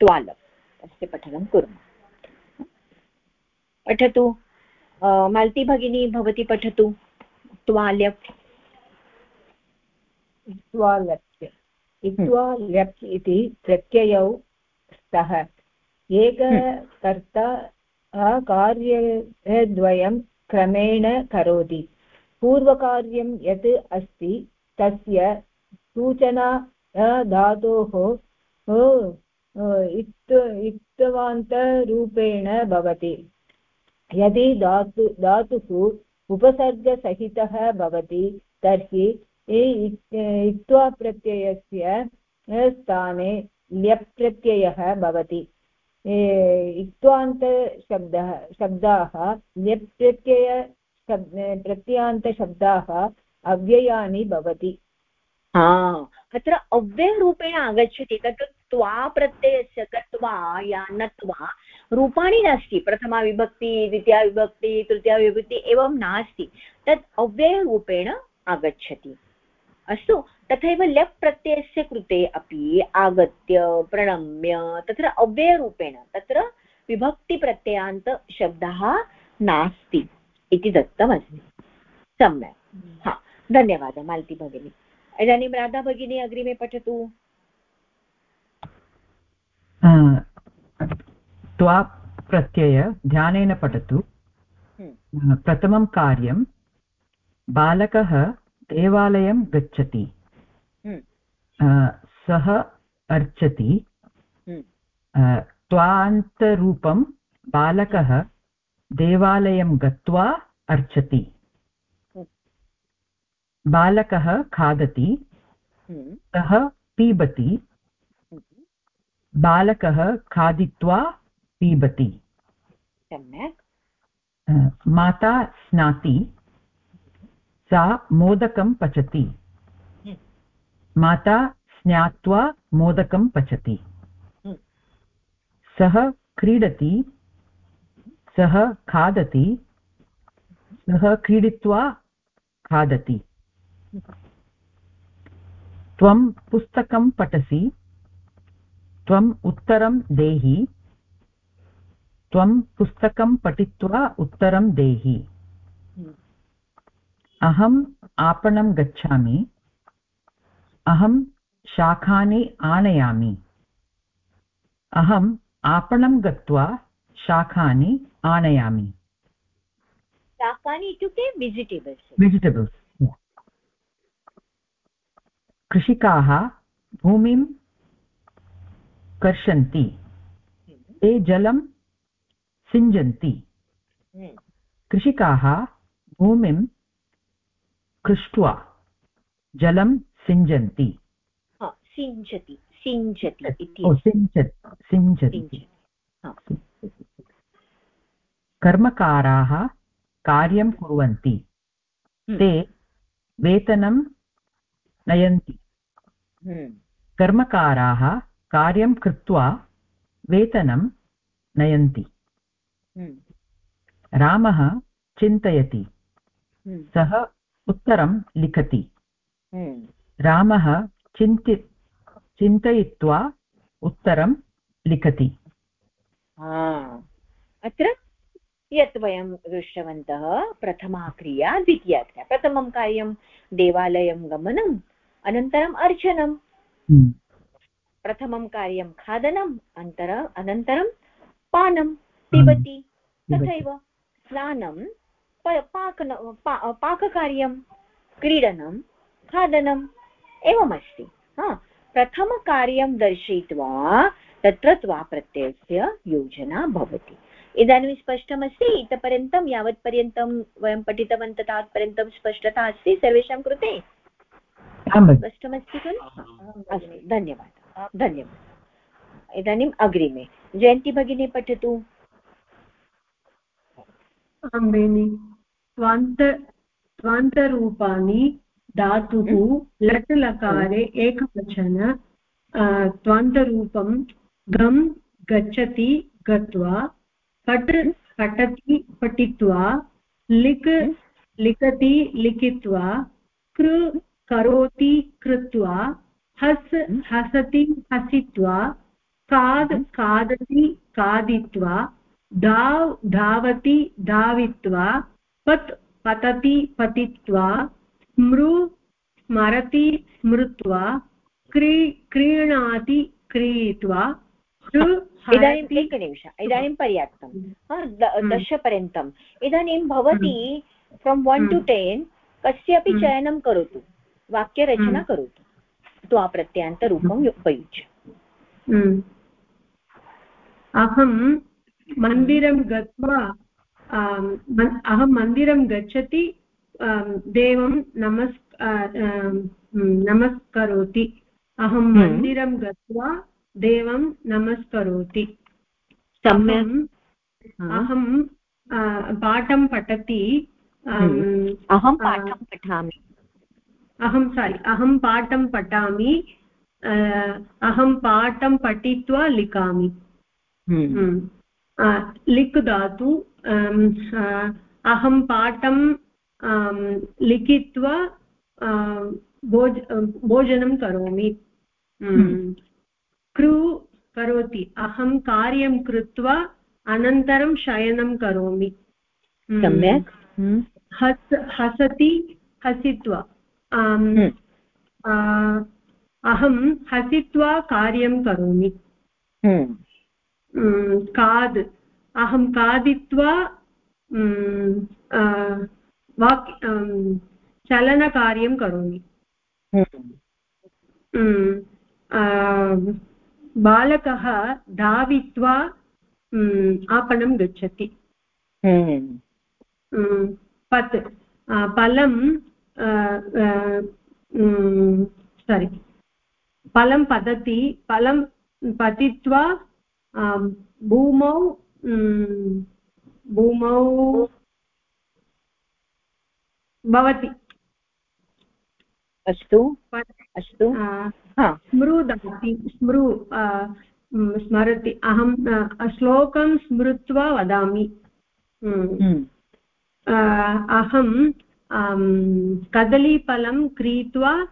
त्वाल तस्य पठनं कुर्मः। पठतु माल्ती भगिनी भवती पठतु त्वाल्यप् इत्वालप् इति प्रत्ययौ स्तः। एककर्ता कार्यद्वयं क्रमेण करोति। पूर्वकार्यं यत् अस्ति, तस्य सूचना धातोः इत्वान्तरूपेण भवति। यदि धातु धातुः उपसर्गसहितः भवति, तर्हि इत्वा प्रत्ययस्य स्थाने ल्यप् प्रत्ययः भवति इत्वान्तशब्दः, शब्दाः ल्यप् प्रत्यय प्रत्ययान्तशब्दाः अव्ययानि भवति। अत्र अव्ययरूपेण आगच्छति तत् त्वा प्रत्ययस्य गत्वा या नत्वा रूपाणि नास्ति। प्रथमा विभक्ति द्वितीया विभक्ति तृतीया विभक्ति एवं नास्ति। तत् अव्ययरूपेण आगच्छति। अस्तु तथैव ल्यप् प्रत्ययस्य कृते अपि आगत्य प्रणम्य तत्र अव्ययरूपेण तत्र विभक्तिप्रत्ययान्तशब्दः नास्ति। इति दत्तमस्ति सम्यक्। हा धन्यवादः मालती भगिनी। इदानीं राधा भगिनी अग्रिमे पठतु। त्वा प्रत्यय ध्यानेन पठतु। हम्म। प्रथमं कार्यं बालकः देवालयं गच्छति। हम्म। सः अर्चति। हम्म। त्वान्तरूपं बालकः देवालयं गत्वा अर्चति। बालकः खादति सः पिबति बालकः खादित्वा पिबति। सम्यक्। माता स्नाति सा मोदकं पचति। माता स्नात्वा मोदकं पचति। सः क्रीडति सः खादति, सः क्रीडित्वा खादति। त्वं पुस्तकं पठसि, त्वम् उत्तरं देहि, त्वं पुस्तकं पठित्वा उत्तरं देहि। अहम् आपणं गच्छामि, अहं शाकानि आनयामि। अहम् आपणं गत्वा शाकानि आनयामि। शाकानि इत्युक्ते वेजिटेबल्स् वेजिटेबल्स् कृषिकाः भूमिं कर्षन्ति। ते जलं सिञ्चन्ति हम्म। कृषिकाः भूमिं कृष्ट्वा जलं सिञ्चन्ति सिञ्चति सिञ्चति सिञ्चति कर्मकाराः कार्यं कुर्वन्ति हम्म। ते वेतनं नयन्ति हम्म। कर्मकाराः कार्यं कृत्वा वेतनं नयन्ति हम्म। रामः चिन्तयति हम्म। सः उत्तरं लिखति हम्म। रामः चिन्ति चिन्तयित्वा उत्तरं लिखति अत्र यत् वयं दृष्टवन्तः प्रथमा क्रिया द्वितीया क्रिया प्रथमं कार्यं देवालयं गमनम् अनन्तरम् अर्चनं। hmm. प्रथमं कार्यं खादनम् अन्तर अनन्तरं पानं पिबति तथैव स्नानं पाकन पा पाककार्यं क्रीडनं खादनम् एवमस्ति। हा प्रथमकार्यं दर्शयित्वा तत्र त्वाप्रत्ययस्य योजना भवति। इदानीं स्पष्टमस्ति इतपर्यन्तं यावत्पर्यन्तं वयं पठितवन्तः तावत्पर्यन्तं स्पष्टता अस्ति सर्वेषां कृते? स्पष्टमस्ति खलु? अस्तु धन्यवादः। धन्यवादः। इदानीम् अग्रिमे। जयन्ती भगिनी पठतु। आं बेनि स्वान्त स्वान्तरूपाणि धातुः लट् लकारे एकवचन त्वान्तरूपं गम् गच्छति गत्वा पठ पठति पठित्वा लिक् लिखति लिखित्वा कृ करोति कृत्वा हस् हसति हसित्वा खाद् खादति खादित्वा धाव् धावति धावित्वा पत् पतति पतित्वा स्मृ स्मरति स्मृत्वा क्री क्रीणाति क्रीत्वा इदानीम् एकनिमिष इदानीं पर्याप्तं. दशपर्यन्तम् इदानीं भवती फ्रोम् वन् टु टेन् कस्यापि चयनं करोतु वाक्यरचना करोतु त्वा प्रत्ययान्तरूपम् उपयुज्य हम्म। अहं मन्दिरं गत्वा अहं मन्दिरं गच्छति देवं नमस् नमस्करोति। अहं हम्म। मन्दिरं गत्वा देवं नमस्करोति सम्यक् अहं पाठं पठति हम्म। अहं पाठं पठामि अहं सारि अहं पाठं पठामि अहं पाठं पठित्वा लिखामि हम्म। हम्म। लिक् धातु अहं पाठं लिखित्वा भोज भोजनं करोमि। कृ करोति। अहं कार्यं कृत्वा अनन्तरं शयनं करोमि। सम्यक्। हस् हसति हसित्वा। अहं हसित्वा कार्यं करोमि। खाद् अहं खादित्वा वाक् चलनकार्यं करोमि। बालकः धावित्वा आपणं गच्छति। पत् फलं सारि फलं पतति फलं पतित्वा भूमौ भूमौ भवति। अस्तु। अस्तु। स्मृ ददाति स्मृ स्मरति। अहं श्लोकं स्मृत्वा वदामि। हम्म। अहं कदलीफलं क्रीत्वा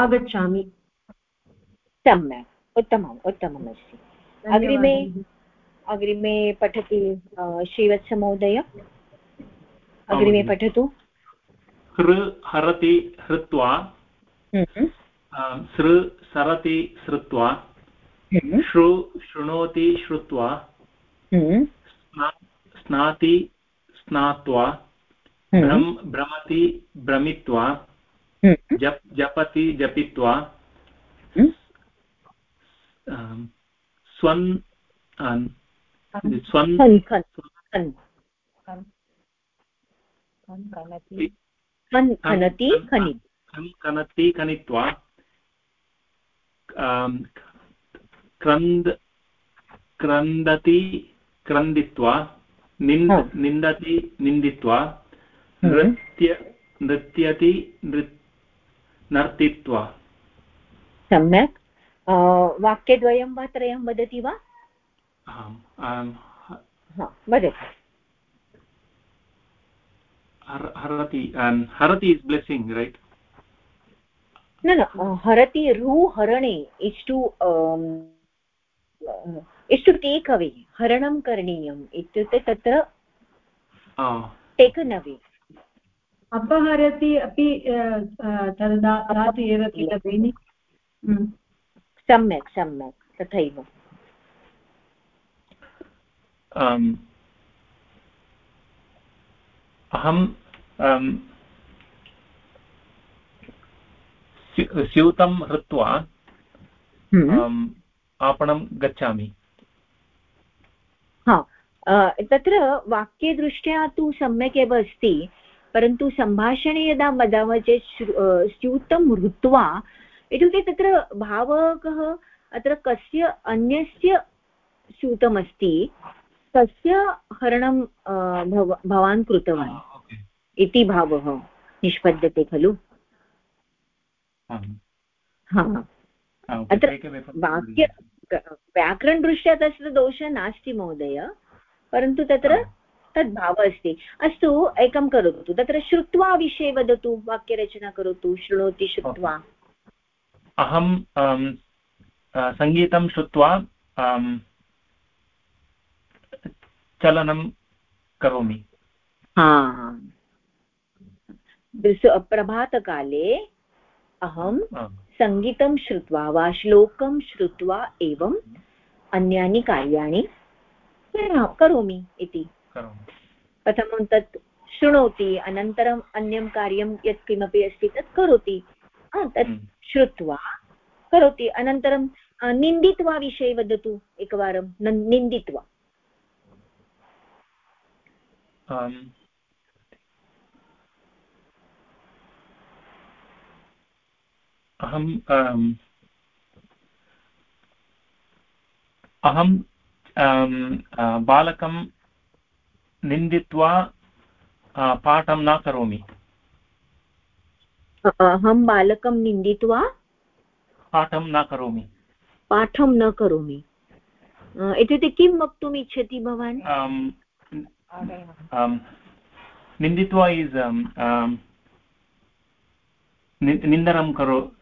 आगच्छामि। सम्यक्। उत्तमम् उत्तमम् अस्ति अग्रिमे अग्रिमे पठति श्रीवत्समहोदय। अग्रिमे पठतु। हृ हरति हृत्वा हम्म। सृ सरति श्रुत्वा हम्म। श्रु शृणोति श्रुत्वा हम्म। स्नाति स्नात्वा भ्रम भ्रमति भ्रमित्वा जप जपति जपित्वा स्वन् स्वन् खनति खनि खनति खनित्वा क्रन्द क्रन्दति क्रन्दित्वा निन्द निन्दति निन्दित्वा नृत्य नृत्यति नर्तित्वा। सम्यक्। वाक्यद्वयं वा त्रयं वदति वा? आम् वदतु। Harati and harati is blessing right no no uh, harati ru harane is to um, uh, is to take away haranam karaniyam ityukte tatra ah taken away अपहरति अपि धातु एव किल भगिनि सम्यक् सम्यक् तथैव अहं स्यूतं हृत्वा हम्म। आपणं गच्छामि हा तत्र वाक्यदृष्ट्या तु सम्यक् एव अस्ति परन्तु सम्भाषणे यदा वदामः चेत् स्यूतं हृत्वा इत्युक्ते तत्र भावकः अत्र कस्य अन्यस्य स्यूतमस्ति तस्य हरणं भव भवान् कृतवान्। इति भावः निष्पद्यते खलु? अत्र वाक्य व्याकरणदृष्ट्या तस्य दोषः नास्ति महोदय परन्तु तत्र तद्भावः अस्ति। अस्तु एकं करोतु। तत्र श्रुत्वा विषये वदतु वाक्यरचना करोतु शृणोति श्रुत्वा। अहं सङ्गीतं श्रुत्वा चलनं करोमि। प्रभातकाले अहं सङ्गीतं श्रुत्वा वा श्लोकं श्रुत्वा एवम् अन्यानि कार्याणि करोमि इति। प्रथमं तत् शृणोति अनन्तरम् अन्यं कार्यं यत् किमपि अस्ति तत् करोति। तत् हम्म। श्रुत्वा करोति। अनन्तरं निन्दित्वा विषये वदतु एकवारं। निन्दित्वा। अहं अहं बालकं निन्दित्वा पाठं न करोमि। अहं बालकं निन्दित्वा? पाठं न करोमि। पाठं न करोमि। इत्युक्ते किं वक्तुम् इच्छति भवान् um, um, निन्दित्वा इस् निन्दनं करो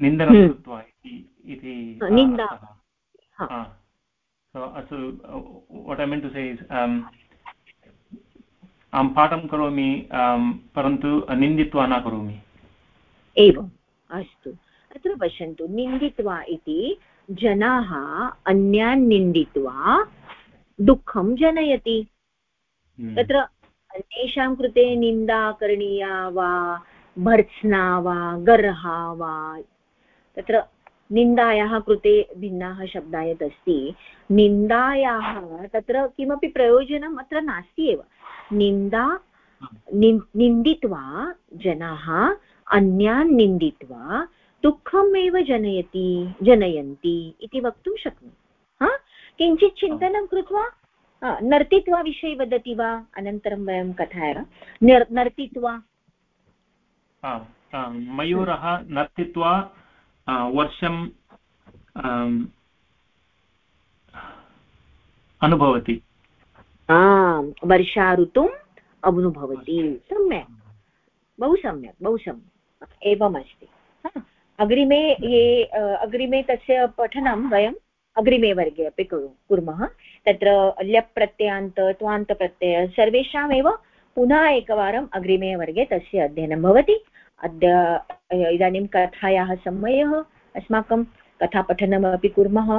निन्दनं। कृत्वा इति इति निन्दा। अर्थः। So, uh, what I meant to say is um, अहं पाठं करोमि um, परन्तु निन्दित्वा न करोमि एवम् अस्तु अत्र पश्यन्तु निन्दित्वा इति जनाः अन्यान् निन्दित्वा दुःखं जनयति। तत्र अन्येषां कृते निन्दा करणीया वा भर्त्सना वा गर्हा वा तत्र निन्दायाः कृते भिन्नाः शब्दाः यत् अस्ति। निन्दायाः तत्र किमपि प्रयोजनम् अत्र नास्ति एव। निन्दा निन् निन्दित्वा जनाः अन्यान् निन्दित्वा दुःखम् एव जनयति जनयन्ति इति वक्तुं शक्नोमि। हा? किञ्चित् चिन्तनं कृत्वा नर्तित्वा विषये वदति वा? अनन्तरं वयं कथयामः निर् नर्तित्वा? मयूरः नर्तित्वा आ, वर्षं अनुभवति। वर्षा ऋतुम् अनुभवति सम्यक्। बहु सम्यक् बहु सम्यक्। एवमस्ति। अग्रिमे ये अग्रिमे तस्य पठनं वयम् अग्रिमे वर्गे अपि कुरु कुर्मः। तत्र ल्यप् प्रत्ययान्त त्वान्तप्रत्यय सर्वेषामेव पुनः एकवारम् अग्रिमे वर्गे तस्य अध्ययनं भवति। अद्य इदानीं कथायाः समयः अस्माकं कथापठनमपि कुर्मः।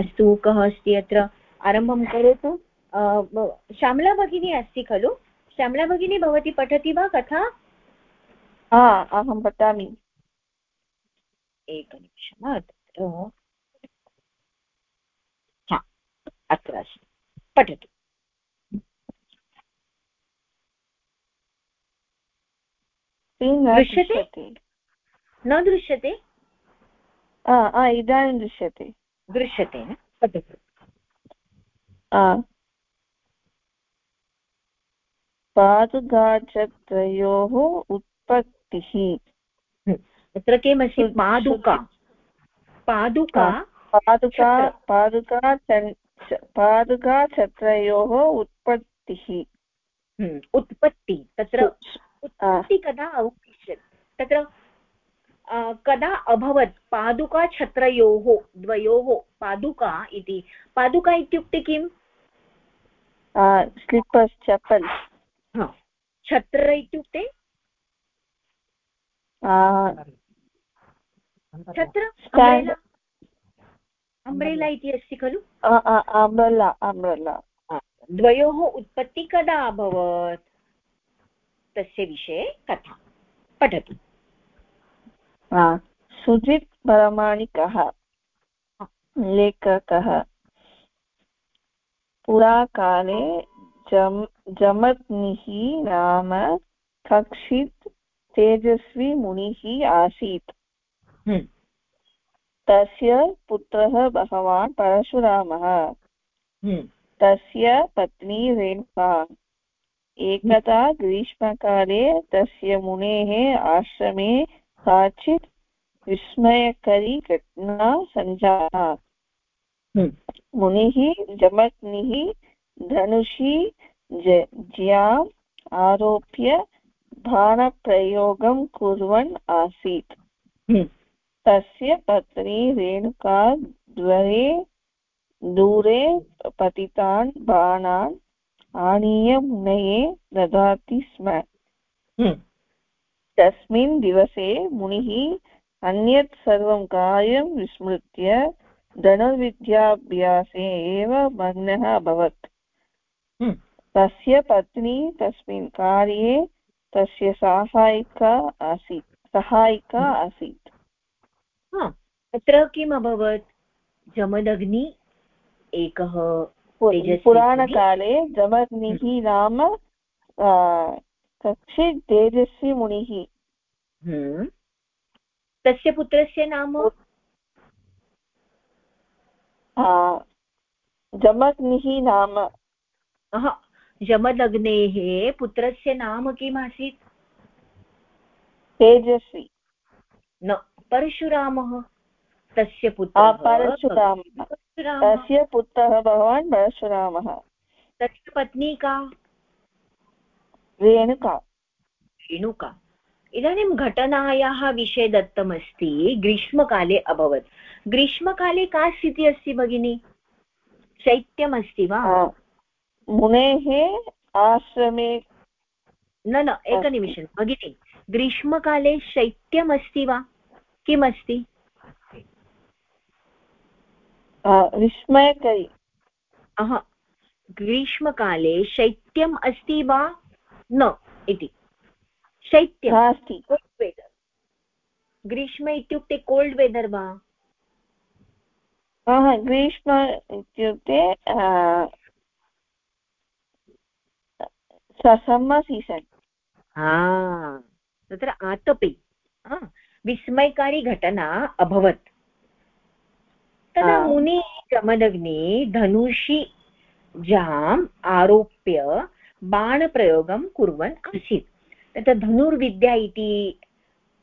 अस्तु कः अस्ति अत्र? आरम्भं करोतु। श्यामला भगिनी अस्ति खलु? श्यामला भगिनी भवती पठति वा कथा? हा अहं पठामि। एकनिमिषम् तत्र हा अत्र अस्ति पठतु। दृश्यते? न दृश्यते? इदानीं दृश्यते। दृश्यते न? पठतु। पादुगाचत्रयोः उत्पत्तिः। तत्र किमस्ति पादुका। पादुका पादुका पादुका पादुकाछत्रयोः उत्पत्तिः। हम्म, उत्पत्ति तत्र उत्पत्ति कदा अवशिष्यत्? तत्र कदा अभवत्? पादुका छत्रयोः द्वयोः पादुका इति। पादुका इत्युक्ते किम्? स्लिपर्स् चपल् छत्र इत्युक्ते? छत्र. अम्ब्रेला इति अस्ति खलु? द्वयोः उत्पत्ति कदा अभवत्? तस्य विषये कथा। पठतु। सुजित् परमाणिकः लेखकः। पुराकाले जम् जमत्निः नाम कक्षित् तेजस्वी मुनिः आसीत्। हम्म। तस्य पुत्रः भगवान् परशुरामः। हम्म, तस्य पत्नी रेणुका। एकदा ग्रीष्मकाले तस्य मुनेः आश्रमे काचित् विस्मयकरी घटना सञ्जाता। हम्म, मुनिः जमग्निः धनुषि ज्याम् आरोप्य बाणप्रयोगं कुर्वन् आसीत्। हम्म, तस्य पत्नी रेणुका द्वरे दूरे पतितान् बाणान् आनीय मुनये ददाति स्म। हम्म, तस्मिन् दिवसे मुनिः अन्यत् सर्वं कार्यं विस्मृत्य धनुर्विद्याभ्यासे एव मग्नः अभवत्। हम्म। तस्य पत्नी तस्मिन् कार्ये तस्य साहायिका आसीत् सहायिका आसीत्। हा, तत्र किम् अभवत्? जमदग्नि एकः पुराणकाले जमग्निः नाम आ, कक्षित् तेजस्वी मुनिः हम्म, तस्य पुत्रस्य नाम? जमग्निः नाम। जमदग्नेः पुत्रस्य नाम किम् आसीत्? तेजस्वी। न परशुरामः तस्य पुत्रः परशुरामः। तस्य पुत्रः भगवान् परशुरामः। तस्य पत्नी का? रेणुका। रेणुका। इदानीं घटनायाः विषये दत्तमस्ति ग्रीष्मकाले अभवत्। ग्रीष्मकाले का स्थितिः अस्ति भगिनि? शैत्यमस्ति वा? मुनेः आश्रमे न न एकनिमिषं। भगिनी ग्रीष्मकाले शैत्यमस्ति वा? किमस्ति विस्मयकरी अह ग्रीष्मकाले शैत्यम् अस्ति वा? न इति। शैत्यं नास्ति। कोल्ड् वेदर् ग्रीष्म इत्युक्ते कोल्ड् वेदर् वा? ग्रीष्म इत्युक्ते सम्मर् सीसन् तत्र आतपे। विस्मयकारी घटना अभवत्. तदा मुनि जमदग्नि धनुषि जाम् आरोप्य बाणप्रयोगं कुर्वन् आसीत्. तत्र धनुर्विद्या इति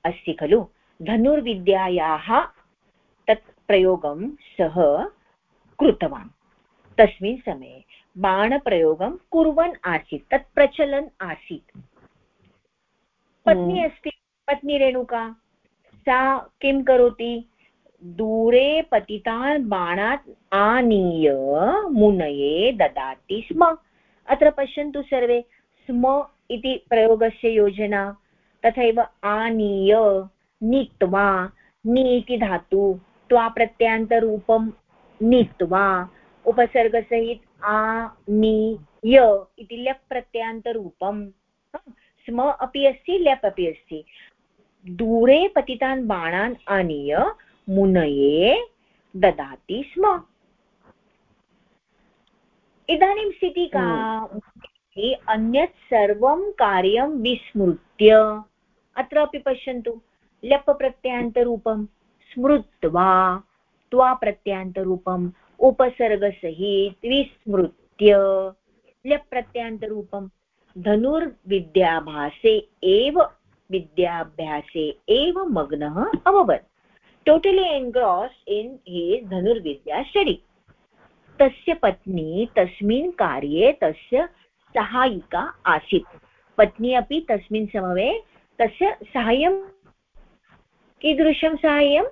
अस्ति खलु? धनुर्विद्यायाः तत् प्रयोगं सः कृतवान्. तस्मिन् समये बाणप्रयोगं कुर्वन् आसीत् तत् प्रचलन् आसीत्. पत्नी हम्म। अस्ति पत्नी रेणुका? सा किं करोति? दूरे पतितान् बाणात् आनीय मुनये ददाति स्म। अत्र पश्यन्तु सर्वे, स्म इति प्रयोगस्य योजना। तथैव आनीय, नीत्वा नि इति धातु, त्वा प्रत्यान्तरूपं नीत्वा, उपसर्गसहित आ नि य इति ल्यप् प्रत्यान्तरूपं। स्म अपि अस्ति ल्यप् अपि अस्ति। दूरे पतितान् बाणान् आनीय मुनये ददाति स्म। इदानीं स्थितिः का? अन्यत् सर्वं कार्यं विस्मृत्य। अत्रापि पश्यन्तु। लप् प्रत्ययान्तरूपं स्मृत्वा त्वा प्रत्ययान्तरूपम् उपसर्गसहित विस्मृत्य। लप् प्रत्ययान्तरूपं धनुर्विद्याभासे एव विद्याभ्यासे एव मग्नः अभवत्. टोटलि एन्ग्रास् इन् हिस् धनुर्विद्या स्टडि तस्य पत्नी तस्मिन् कार्ये तस्य सहायिका आसीत्. पत्नी अपि तस्मिन् समये तस्य साहाय्यं, कीदृशं साहाय्यं?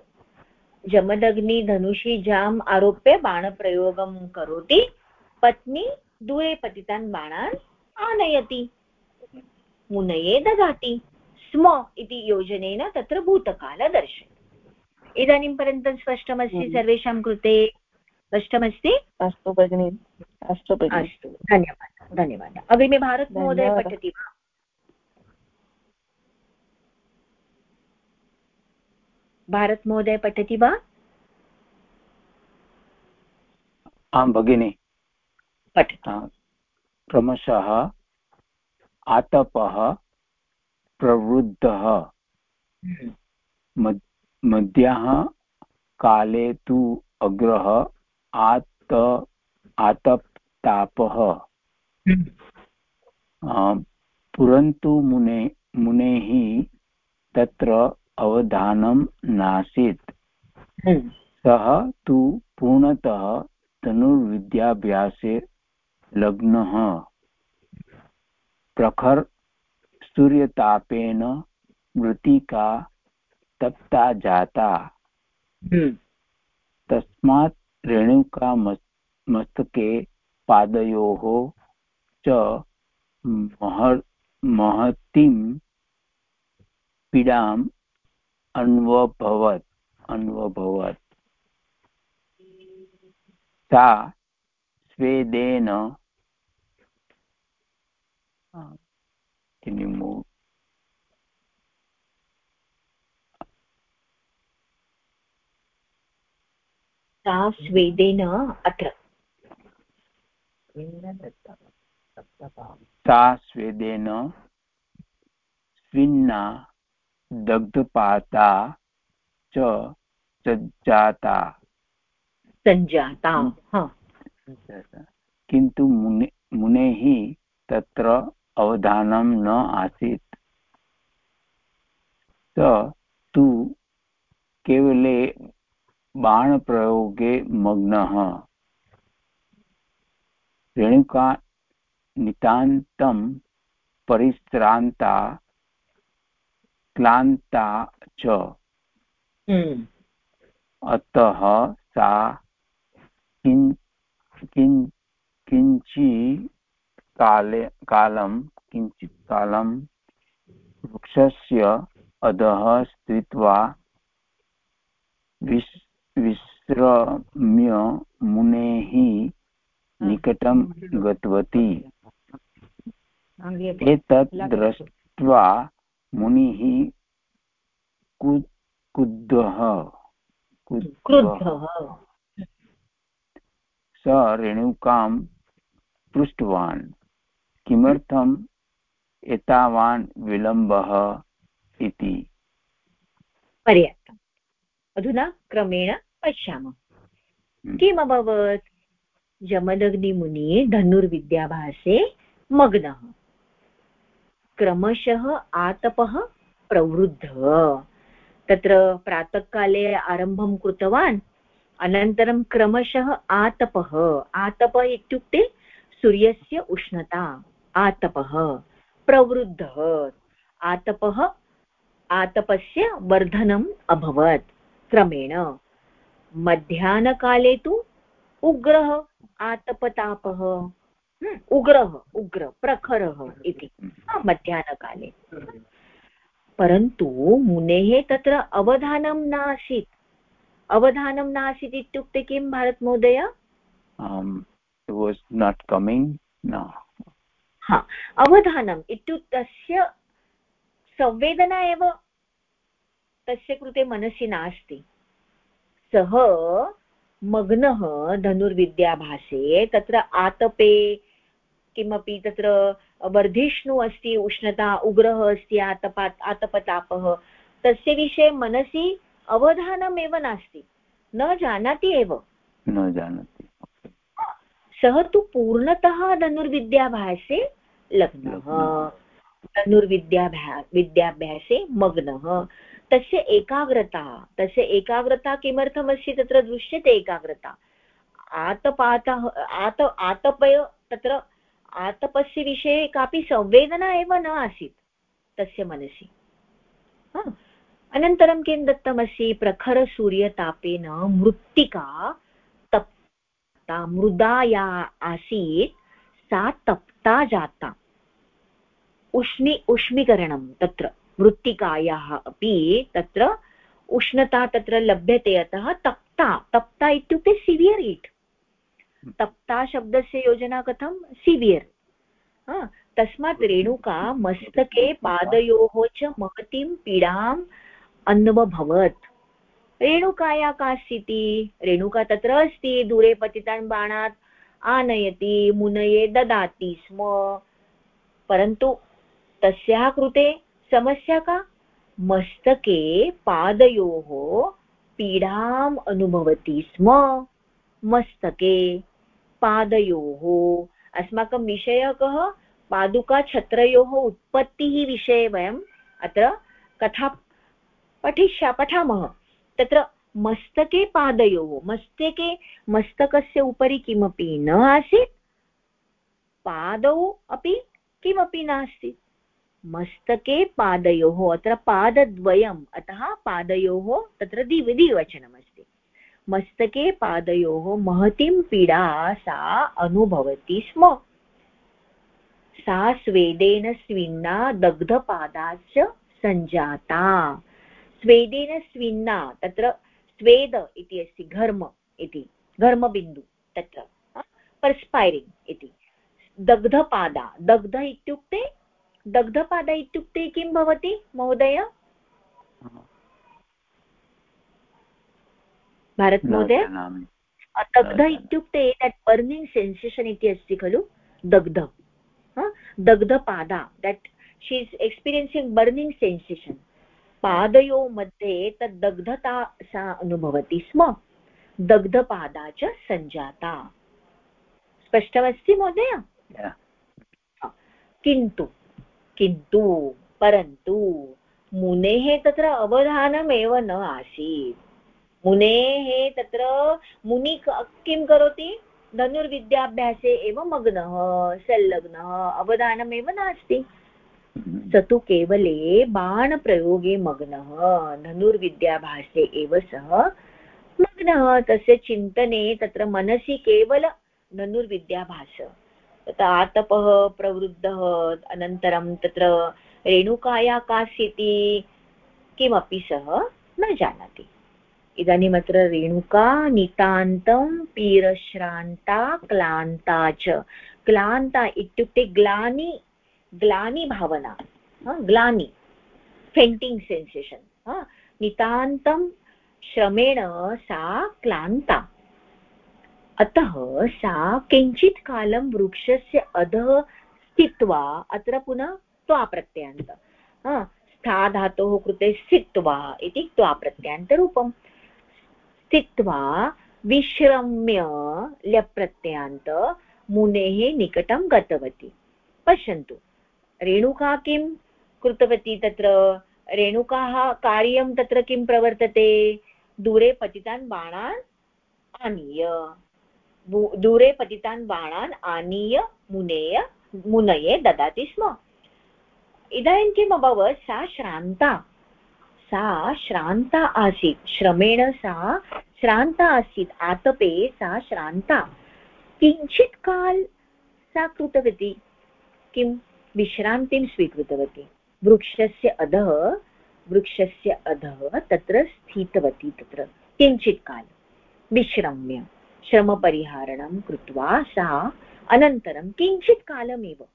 जमदग्नि, धनुषि, जाम् आरोप्य बाणप्रयोगं करोति. पत्नी दूरे पतितान् बाणान् आनयति. मुनये ददाति. स्म इति योजनेन तत्र भूतकाल दर्शयति इदानीं पर्यन्तं स्पष्टमस्ति हम्म। सर्वेषां कृते? स्पष्टमस्ति? अस्तु भगिनि। अस्तु अस्तु। धन्यवादः। धन्यवादः। अग्रिमे भारतमहोदय पठति वा? भारतमहोदय पठति वा? आं भगिनि। क्रमशः आतपः प्रवृद्धः। हम्म। मध्याः काले तु अग्रः आत आतप्तापः। परन्तु मुने मुनेः तत्र अवधानं नासीत्। हम्म। सः तु पूर्णतः धनुर्विद्याभ्यासे लग्नः। प्रखर सूर्यतापेन मृत्तिका तप्ता जाता हम्म। तस्मात् रेणुका मस्तके पादयोः च महर् महतीं पीडाम् अन्वभवत् अन्वभवत् सा स्वेदेन सा स्वेदेन अत्र. सा स्वेदेन स्विन्ना दग्धपाता च सज्जाता. सञ्जाता किन्तु मुने मुनेः तत्र अवधानं न आसीत्। स तु केवले बाणप्रयोगे मग्नः। रेणुका नितान्तं परिश्रान्ता क्लान्ता च। हम्म। अतः सा किं किं किञ्चि काले कालं किञ्चित् कालं वृक्षस्य अधः स्थित्वा विस् विश्रम्य मुनेः निकटं गतवती। एतत् दृष्ट्वा मुनिः कुद्धः स रेणुकां पृष्टवान्। किमर्थम् एतावान् विलम्बः इति? पर्याप्तम्। अधुना क्रमेण पश्यामः। हम्म। किम् अभवत् जमदग्निमुनिः धनुर्विद्याभासे मग्नः। क्रमशः आतपः प्रवृद्धः। तत्र प्रातःकाले आरम्भं कृतवान् अनन्तरं क्रमशः आतपः। आतपः इत्युक्ते सूर्यस्य उष्णता। आतपः प्रवृद्धः। आतपः आतपस्य वर्धनम् अभवत् क्रमेण। मध्याह्नकाले तु उग्रः आतपतापः उग्रः उग्र प्रखरः इति। मध्याह्नकाले। परन्तु मुनेः तत्र अवधानं नासीत्। अवधानं नासीत् इत्युक्ते किं भारतमहोदय? Um, हा, अवधानम् इत्युक्ते संवेदना एव तस्य कृते मनसि नास्ति। सः मग्नः धनुर्विद्याभासे तत्र आतपे किमपि तत्र वर्धिष्णु अस्ति, उष्णता, उग्रः अस्ति आतपात् आतपतापः, तस्य विषये मनसि अवधानमेव नास्ति। न जानाति एव। न जानाति। सः तु पूर्णतः धनुर्विद्याभ्यासे लग्नः। धनुर्विद्याभ्या विद्याभ्यासे मग्नः। तस्य एकाग्रता तस्य एकाग्रता किमर्थमस्ति तत्र दृश्यते एकाग्रता। आतपातः आत आतपय तत्र आतपस्य विषये कापि संवेदना एव न आसीत् तस्य मनसि। हा। अनन्तरं किं दत्तमस्ति? प्रखरसूर्यतापेन मृत्तिका तप्ता मृदा या आसीत् सा तप्ता जाता। उष्णी उष्मीकरणं तत्र मृत्तिकायाः अपि तत्र उष्णता तत्र लभ्यते अतः तप्ता तप्ता इत्युक्ते सिवियर् हीट् तप्ता शब्दस्य योजना कथं? सिवियर् तस्मात् रेणुका मस्तके पादयोः च महतीं पीडाम् अन्वभवत्। रेणुकाया का स्थितिः रेणुका तत्र अस्ति, दूरे पतितान् बाणात् आनयति, मुनये ददाति स्म। परन्तु तस्याः कृते समस्या का? मस्तके पादयोः पीडाम् अनुभवति स्म। मस्तके पादयोः अस्माकं विषयः कः पादुकाछत्रयोः उत्पत्तिः विषये वयम् अत्र कथा पठिष्या, पठामः। तत्र मस्तके पादयोः, मस्तके, मस्तकस्य उपरि किमपि न आसीत्, पादौ अपि किमपि नास्ति। मस्तके पादयोः, अत्र पादद्वयम्, अतः पादयोः तत्र दिव द्विवचनमस्ति मस्तके पादयोः महतीं पीडा सा अनुभवति स्म। सा स्वेदेन स्विन्ना दग्धपादाश्च सञ्जाता। स्वेदेन स्विन्ना तत्र स्वेद इति अस्ति घर्म इति घर्मबिन्दु तत्र पर्स्पैरिङ्ग् इति। दग्धपादा दग्ध इत्युक्ते दग्धपाद इत्युक्ते किं भवति महोदय? भारत महोदय? दग्ध इत्युक्ते दट् बर्निङ्ग् सेन्सेशन् इति अस्ति खलु दग्ध दग्धपादा that she is experiencing burning sensation पादयो मध्ये तद् दग्धता सा अनुभवति स्म। दग्धपादा च सञ्जाता। स्पष्टमस्ति महोदय? किन्तु किन्तु परन्तु मुनेः तत्र अवधानमेव न आसीत्। मुनेः तत्र मुनि किं करोति? धनुर्विद्याभ्यासे एव मग्नः संलग्नः अवधानमेव नास्ति। स तु केवले बाणप्रयोगे मग्नः, धनुर्विद्याभासे एव सः मग्नः। तस्य चिन्तने तत्र मनसि केवल धनुर्विद्याभास। तत्र आतपः प्रवृद्धः, अनन्तरं तत्र रेणुकाया का स्थितिः किमपि सः न जानाति। इदानीमत्र रेणुका, नितान्तं, पीरश्रान्ता, क्लान्ता च। क्लान्ता इत्युक्ते ग्लानि ग्लानि भावना ग्लानि फेण्टिङ्ग् सेन्सेशन् नितान्तं श्रमेण सा क्लान्ता। अतः सा किञ्चित् कालं वृक्षस्य अधः स्थित्वा अत्र पुनः त्वाप्रत्ययान्त स्था धातोः कृते स्थित्वा इति त्वाप्रत्ययान्तरूपम्। स्थित्वा विश्रम्य ल्यप्रत्ययान्त मुनेः निकटं गतवती। पश्यन्तु। रेणुका किं कृतवती तत्र? रेणुकाः कार्यं तत्र किं प्रवर्तते? दूरे पतितान् बाणान् आनीय। दूरे पतितान् बाणान् आनीय, मुनेय, मुनये ददाति स्म। इदानीं किम् अभवत्? सा श्रान्ता। सा श्रान्ता आसीत्। श्रमेण सा श्रान्ता आसीत्। आतपे सा श्रान्ता। किञ्चित् काल सा कृतवती। किं विश्रान्तिं स्वीकृतवती। वृक्षस्य अधः वृक्षस्य अधः तत्र स्थितवती तत्र। किञ्चित् काल। विश्रम्य। श्रमपरिहारणं कृत्वा सा अनन्तरं किञ्चित् कालमेव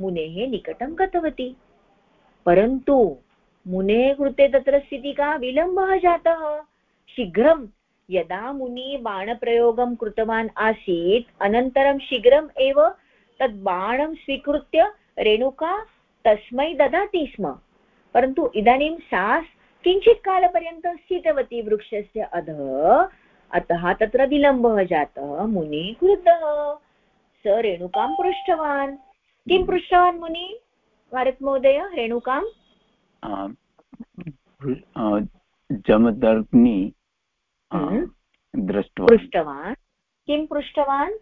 मुनेः निकटं गतवती। परन्तु मुनेः कृते तत्र स्थितिः का विलम्बः जातः। शीघ्रं यदा मुनि बाणप्रयोगं कृतवान् आसीत्, अनन्तरं शीघ्रम् एव तद् बाणं स्वीकृत्य रेणुका तस्मै ददाति स्म। परन्तु इदानीं सा किञ्चित् कालपर्यन्तं स्थितवती वृक्षस्य अधः। अतः तत्र विलम्बः जातः मुनिः क्रुद्धः। स रेणुकां पृष्टवान्। किं पृष्टवान् मुनि? भारतमहोदय रेणुकां जमदग्नि हम्म। दृष्ट्वा पृष्टवान्। किं पृष्टवान्?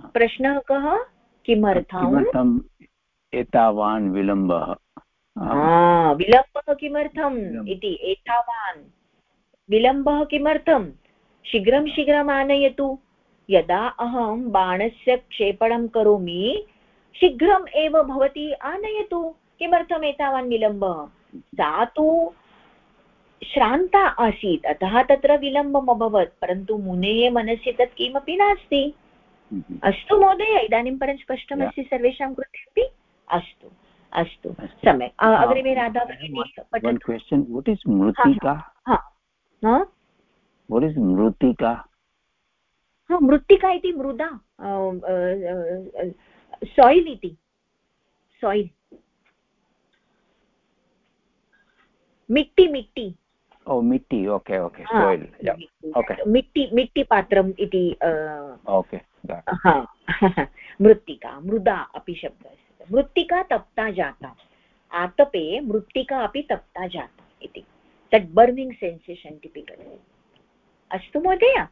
प्रश्नः कः? किमर्थम् एतावान् विलम्बः। विलम्बः किमर्थम् इति एतावान्। विलम्बः किमर्थं शीघ्रं शीघ्रम् आनयतु। यदा अहं बाणस्य क्षेपणं करोमि शीघ्रम् एव भवती आनयतु। किमर्थम् एतावान् विलम्बः? सा तु श्रान्ता आसीत् अतः तत्र विलम्बम् अभवत् परन्तु मुनेः मनसि तत् किमपि नास्ति। हम्म। अस्तु महोदय इदानीं परं स्पष्टमस्ति सर्वेषां कृते अपि? अस्तु अस्तु सम्यक्। अग्रिमे राधा मृत्तिका मृत्तिका इति मृदा सायिल् इति। सायिल् मिट्टि मिट्टि। ओ मिट्टि ओके ओके सोइल् ओके मिट्टि मिट्टिपात्रम् इति ओके मृत्तिका मृदा अपि शब्दः अस्ति। मृत्तिका तप्ता जाता। आतपे मृत्तिका अपि तप्ता जाता इति। तत् बर्निङ्ग् सेन्सेशन् टिपिकल् अस्तु महोदय?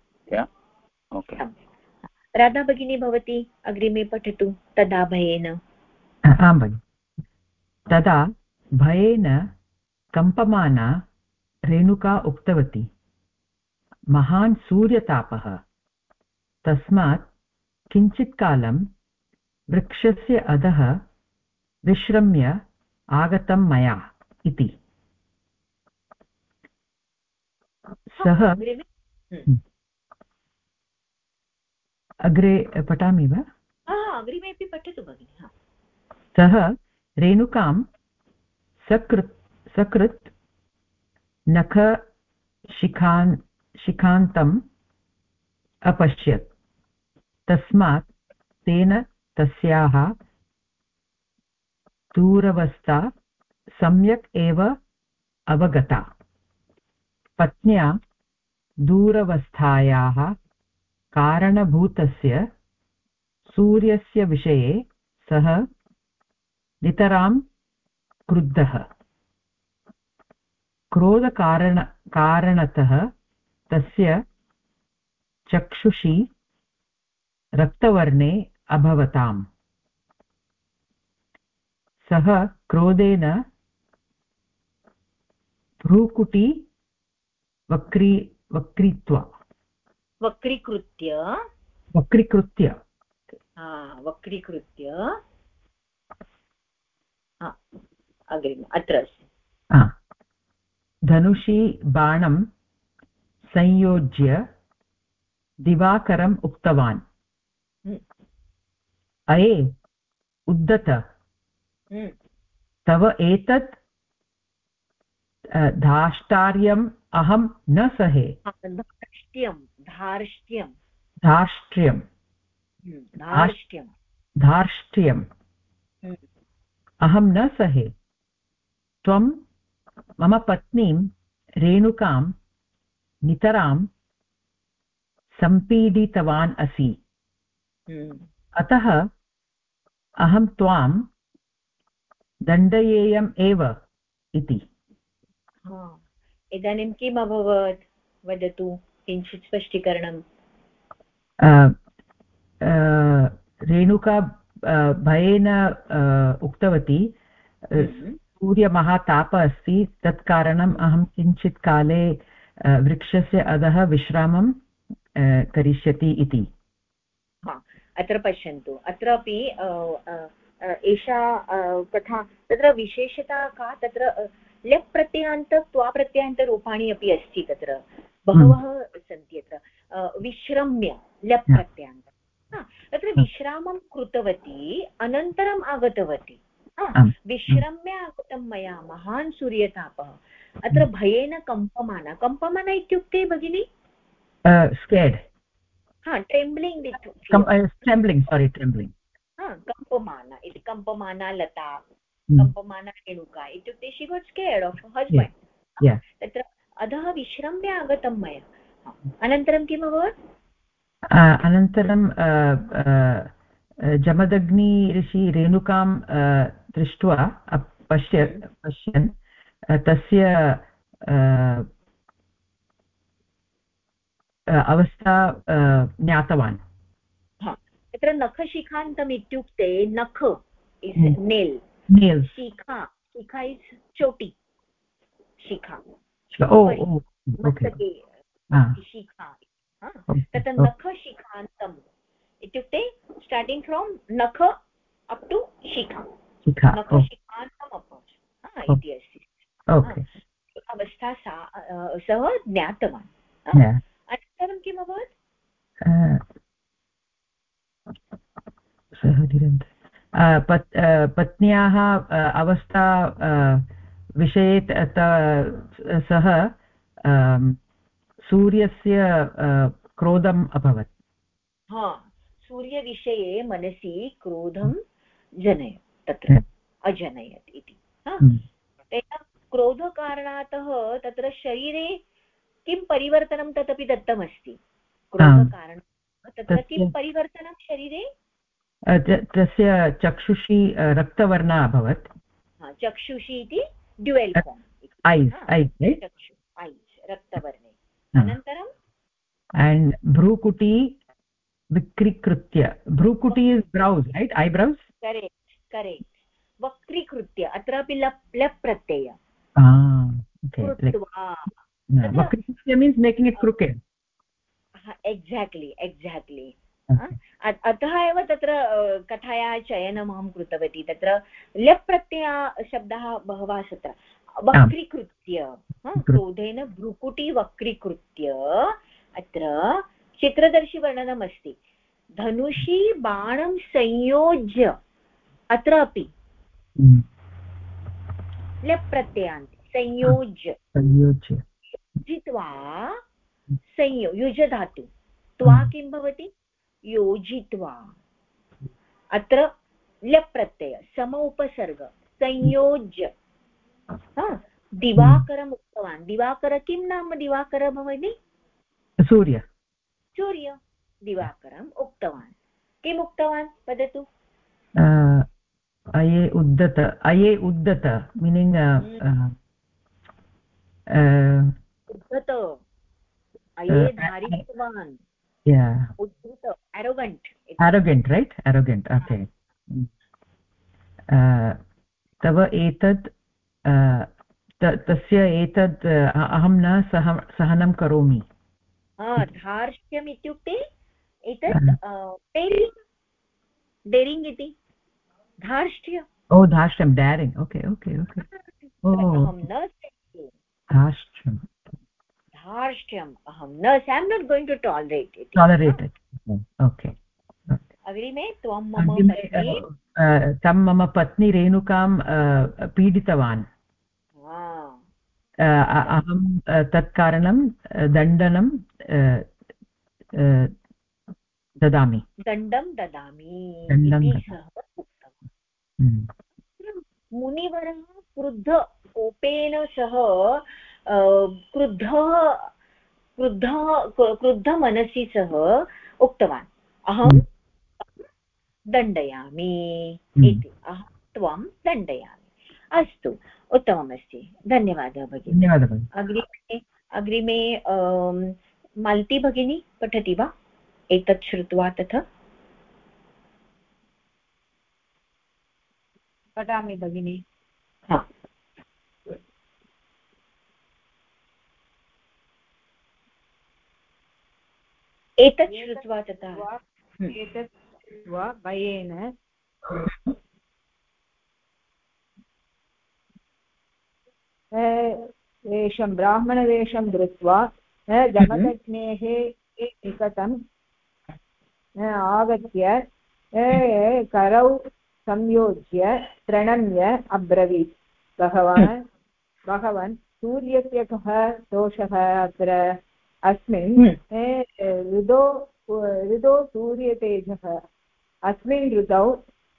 राधा भगिनी भवती अग्रिमे पठतु तदा भयेन। आं भगिनि। तदा भयेन कम्पमाना रेणुका उक्तवती। महान् सूर्यतापः। तस्मात् किञ्चित् कालं वृक्षस्य अधः विश्रम्य आगतं मया इति। सः हम्म। अग्रे पठामि वा? अग्रिमेपि पठतु भगिनि सः रेणुकां सकृत् सकृत् नखशिखान् शिखान्तम् अपश्यत्। तस्मात् तेन तस्याः दूरवस्था सम्यक् एव अवगता। पत्न्या दूरवस्थायाः कारणभूतस्य सूर्यस्य विषये सः नितरां क्रुद्धः। क्रोधकारण, कारणतः तस्य चक्षुषि रक्तवर्णे अभवताम्। सः क्रोधेन भ्रूकुटी वक्री वक्रीत्वा। वक्रीकृत्य? वक्रीकृत्य। वक्रीकृत्य। अग्रिम अत्र अस्ति। धनुषि बाणं संयोज्य दिवाकरम् उक्तवान्। अये उद्दत हम्म, तव एतत् धाष्टार्यम् अहं न सहे। धार्ष्ट्यं धार्ष्ट्यं हम्म, धार्ष्ट्यं धार्ष्ट्र्यम् हम्म, अहं न सहे। त्वं मम पत्नीं रेणुकां नितरां सम्पीडितवान् असि। हम्म, अतः अहं त्वां दण्डयेयम् एव इति। इदानीं किम् अभवत्? वदतु किञ्चित् स्पष्टीकरणं अ, रेणुका भयेन उक्तवती हम्म, सूर्यमहातापः अस्ति तत् कारणम् अहं किञ्चित् काले वृक्षस्य अधः विश्रामं करिष्यति इति। अत्र पश्यन्तु। अत्रापि एषा कथा तत्र विशेषता का? तत्र ल्यप् प्रत्ययान्त त्वा प्रत्ययान्तरूपाणि अपि अस्ति तत्र। बहवः सन्ति अत्र। विश्रम्य ल्यप् हा. प्रत्ययान्त तत्र विश्रामं कृतवती अनन्तरम् आगतवती। हा, विश्रम्य आगतं मया महान् सूर्यतापः। अत्र भयेन कम्पमाना। कम्पमाना इत्युक्ते भगिनी? स्केड् हा ट्रेम्ब्लिङ्ग् सारि ट्रेम्ब्लिङ्ग् हा कम्पमाना इति कम्पमाना लता Hmm. कम्पमाना रेणुका इत्युक्ते she got scared of husband Yeah. तत्र अधः विश्रम्य आगतं मया। अनन्तरं किम् अभवत्? अनन्तरं जमदग्नि ऋषि रेणुकां दृष्ट्वा पश्य पश्यन् तस्य अवस्था ज्ञातवान्। तत्र नखशिखान्तम् इत्युक्ते नख इस् Hmm. नेल् शिखा शिखा इस् चोटि। शिखा। हा. शिखा। तत्र नखशिखान्तम् इत्युक्ते स्टार्टिङ्ग् फ्रोम् नख अप् टु शिखा। शिखा नखशिखान्तम् अभवत् इति अस्ति। अवस्था सा सः ज्ञातवान्। हा. अनन्तरं किम् अभवत् सः पत् पत्न्याः अवस्था विषये सः सूर्यस्य क्रोधम् अभवत्। हा सूर्यविषये मनसि क्रोधं जनय तत्र Hmm. अजनयत् इति. तेन क्रोधकारणातः तत्र शरीरे किं परिवर्तनं तदपि दत्तमस्ति? तत्र किं परिवर्तनं शरीरे? तस्य चक्षुषी अ, वर्णा अभवत्। चक्षुषी इति ड्युवेल् रक्तवर्णे। हा. अनन्तरं? And भ्रूकुटी विक्रीकृत्य भ्रूकुटी is brows right eyebrows correct correct वक्रीकृत्य अत्रापि लप् लप् प्रत्यय। वक्रीकृत्य means making it crooked exactly exactly अतः एव तत्र कथायाः चयनम् अहं कृतवती तत्र ल्यप् प्रत्यया शब्दाः बहवः तत्र वक्रीकृत्य क्रोधेन भ्रुकुटी वक्रीकृत्य अत्र चित्रदर्शिवर्णनमस्ति धनुषि बाणं संयोज्य अत्रापि ल्यप् प्रत्ययान्ते संयोज्य संयोज्य जित्वा संयो युजधातु। त्वा हम्म। किं भवति? योजित्वा। अत्र ल्यप् प्रत्यय सम उपसर्ग संयोज्य। हा, दिवाकरम् उक्तवान्। दिवाकर किं नाम दिवाकर भवति सूर्य। सूर्य। दिवाकरम् उक्तवान्। किम् उक्तवान्? वदतु। अये उद्दत अये उद्दत मीनिङ्ग् हम्म। उद्धत अये धारितवान् उद्धृत एरोगण्ट् एरोगेण्ट् रैट् एरोगेण्ट् ओके तव एतत् तस्य एतत् अहं न सह सहनं करोमि. धार्ष्यम् इत्युक्ते एतत् डेरिङ्ग् डेरिङ्ग् इति. धार्ष्ट्य ओ धार्ष्ट्यं डेरिङ्ग् ओके ओके ओके अहं न धार्ष्ट्यं धार्ष्ट्यम् अहं न I am not going to tolerate tolerate okay अग्रिमे त्वं मम तं मम पत्नी रेणुकां पीडितवान् अहं तत्कारणं दण्डनं ददामि दण्डं ददामि हम्म। मुनिवरः क्रुद्ध कोपेन सह क्रुद्धः क्रुद्धः क्रुद्धमनसि सः उक्तवान्। अहं हम्म। दण्डयामि हम्म। इति। अहं त्वं दण्डयामि। अस्तु उत्तममस्ति। धन्यवादः भगिनि। अग्रिमे अग्रिमे माल्ती भगिनी पठति वा? एतत् श्रुत्वा तथा? पठामि भगिनि। एतत् श्रुत्वा तथा। एतत् कृत्वा भयेन। वेषं ब्राह्मणवेषं धृत्वा जमदग्नेः निकटम् आगत्य करौ संयोज्य प्रणम्य अब्रवीत्। भगवान् भगवन् सूर्यस्य कः दोषः अत्र अस्मिन् हम्म। ऋदो ऋदो सूर्यतेजः। अस्मिन् ऋतौ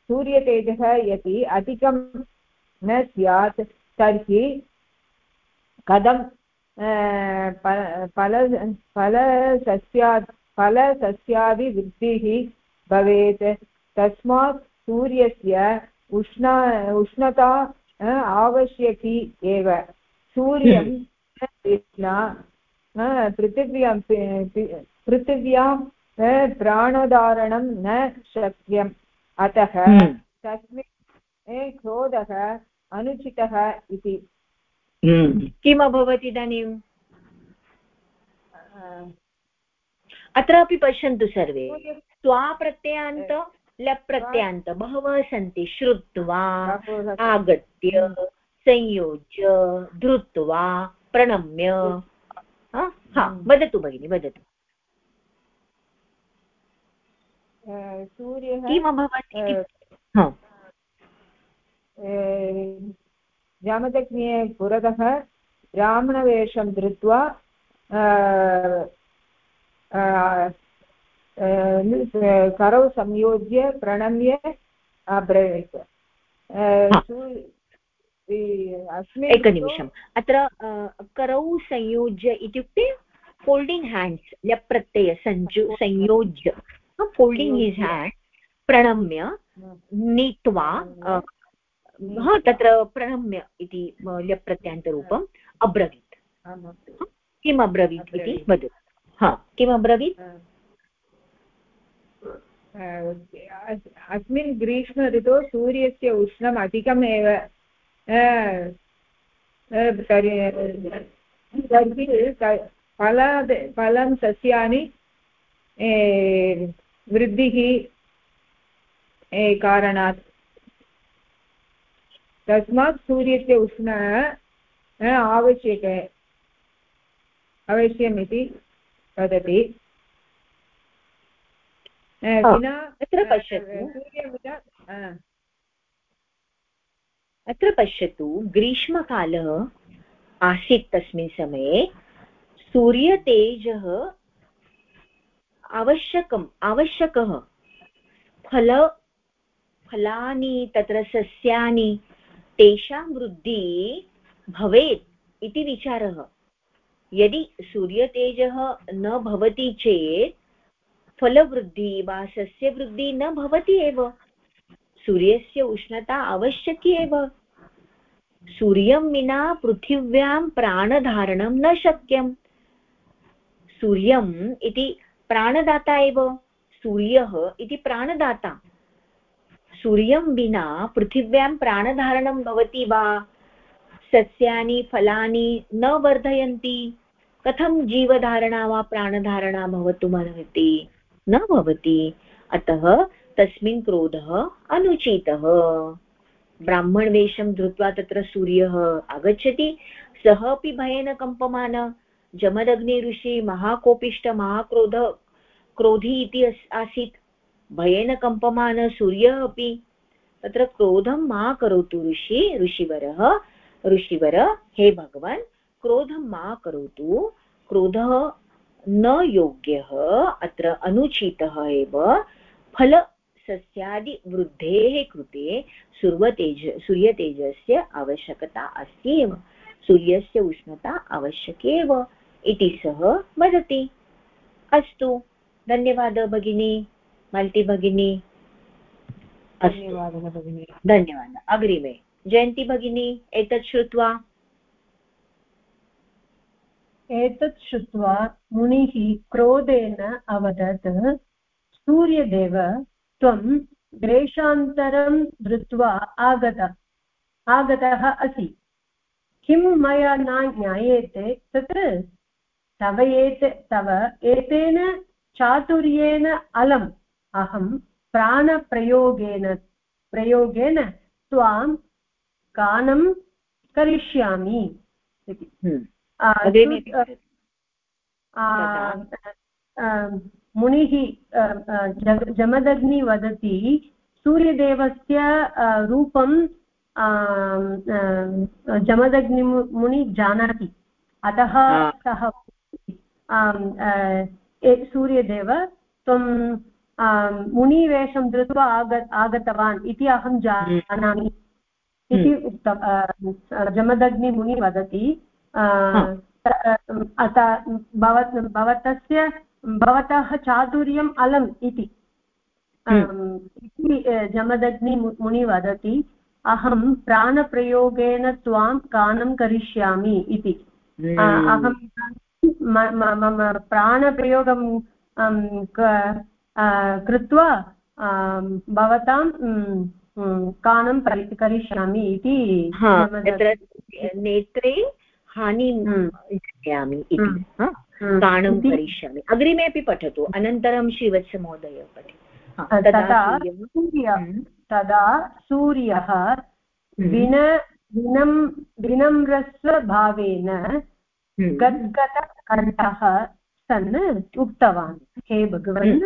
सूर्यतेजः यदि अधिकं न स्यात् तर्हि कथं फल फलसस्यात् फलसस्यादिवृद्धिः भवेत्। तस्मात् सूर्यस्य उष्ण उष्णता आवश्यकी एव। सूर्यं विना पृथिव्यां पृथिव्यां प्राणधारणं न शक्यम्। अतः हम्म। तस्मिन् क्रोधः अनुचितः इति। हम्म। किम् अभवत् इदानीम् अत्रापि पश्यन्तु सर्वे। स्वाप्रत्ययान्त लप्रत्ययान्त बहवः सन्ति। श्रुत्वा आगत्य संयोज्य धृत्वा प्रणम्य। हा। वदतु भगिनि वदतु सूर्यः किम् अभवत् जामदग्ने पुरतः ब्राह्मणवेषं धृत्वा करौ संयोज्य प्रणम्य अब्रवीत्। एकनिमिषम् अत्र करौ संयोज्य इत्युक्ते फोल्डिङ्ग् हेण्ड्स् लप् प्रत्यय सञ्जु संयोज्य। फोल्डिङ्ग् हिस् हेण्ड् प्रणम्य नीत्वा हा तत्र प्रणम्य इति लप् प्रत्ययान्तरूपम् अब्रवीत्। किम् अब्रवीत् इति वदतु। हा किम् अब्रवीत्? अस्मिन् ग्रीष्म ऋतौ सूर्यस्य उष्णम् अधिकमेव तर्हि फल फलं सस्यानि वृद्धिः कारणात्। तस्मात् सूर्यस्य उष्ण आवश्यक अवश्यम् इति वदति अत्र पश्यतु। अत्र पश्यतु ग्रीष्मकालः आसीत् तस्मिन् समये। सूर्यतेजः आवश्यकम्, आवश्यकः। फल, फलानि, तत्र सस्यानि, तेषां वृद्धिः भवेत् इति विचारः। यदि सूर्यतेजः न भवति चेत्, फलवृद्धिः वा सस्यवृद्धिः न भवति एव। सूर्यस्य उष्णता आवश्यकी एव। सूर्यं विना पृथिव्यां प्राणधारणं न शक्यम्। सूर्यम् इति प्राणदाता एव। सूर्यः इति प्राणदाता। सूर्यं विना पृथिव्यां प्राणधारणं भवति वा? सस्यानि, फलानि न वर्धयन्ति। कथं जीवधारणा वा प्राणधारणा भवितुमर्हति न भवति। अतः तस्मिन् क्रोधः अनुचितः। ब्राह्मणवेषं धृत्वा तत्र सूर्यः आगच्छति। सः अपि भयेन कम्पमान जमदग्नि ऋषि महाकोपिष्ट महाक्रोध क्रोधी इति आसीत्। भयेन कम्पमान सूर्यः अपि। तत्र क्रोधं मा करोतु ऋषि, ऋषिवरः, ऋषिवर, हे भगवान्, क्रोधं मा करोतु। क्रोधः न योग्यः, अत्र अनुचितः एव। फलसस्यादिवृद्धेः कृते सूर्यतेज सूर्यतेजस्य आवश्यकता अस्ति एव सूर्यस्य उष्णता आवश्यकी एव इति सः वदति। अस्तु धन्यवादः भगिनी मल्टि भगिनी। धन्यवादः भगिनी। धन्यवादः। अग्रिमे। जयन्ती भगिनी एतत् श्रुत्वा। एतत् श्रुत्वा मुनिः क्रोधेन अवदत् सूर्यदेव त्वं देशान्तरं धृत्वा आगत आगतः असि। किं मया न ज्ञायेते तत्र तव एते तव एतेन चातुर्येण अलम्। अहं प्राणप्रयोगेन प्रयोगेन त्वां गानं करिष्यामि। इति हम्म। मुनिः जमदग्नि वदति सूर्यदेवस्य रूपं जमदग्नि मुनि जानाति। अतः सः सूर्यदेव त्वं मुनिवेषं धृत्वा आग आगतवान् इति अहं जानामि। इति हम्म। उक्तं जमदग्निमुनि वदति भवतस्य भवतः चातुर्यम् अलम् इति। हम्म। जमदग्नि मुनि वदति अहं प्राणप्रयोगेन त्वां गानं करिष्यामि इति। हम्म। अहं मम प्राणप्रयोगं कृत्वा भवतां गानं करिष्यामि इति नेत्रे हानिं जनयामि इति। गानं करिष्यामि. अग्रिमे अपि पठतु. अनन्तरं श्रीवत्स महोदय पठति तदा तदा सूर्यः विन विनं विनम्रस्वभावेन गद्गदकण्ठः सन् उक्तवान्. हे भगवन्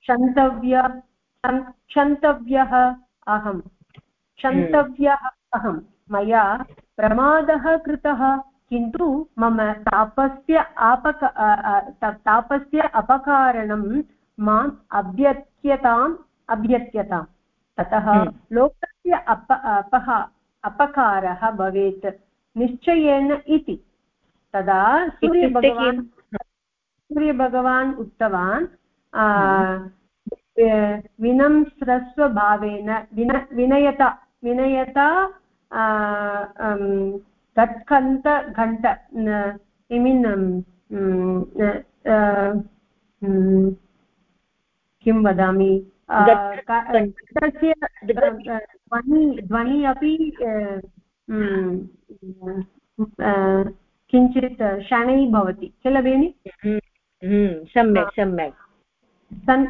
क्षन्तव्य क्षन्तव्यः अहं। क्षन्तव्यः अहं। मया प्रमादः कृतः किन्तु मम तापस्य आपक तापस्य अपकारणं माम् अभ्यत्यताम् अभ्यत्यताम् ततः हम्म। लोकस्य अप अपः अपकारः भवेत् निश्चयेन इति। तदा सूर्यभगवान् सूर्यभगवान् उक्तवान् विनम्रस्वभावेन विन विनयता विनयता तत्कन्त घण्ट ऐ मीन् किं वदामि? तस्य ध्वनि ध्वनि अपि किञ्चित् शनै भवति किल बेनि हम्म, हम्म, सम्यक् सम्यक्। सन्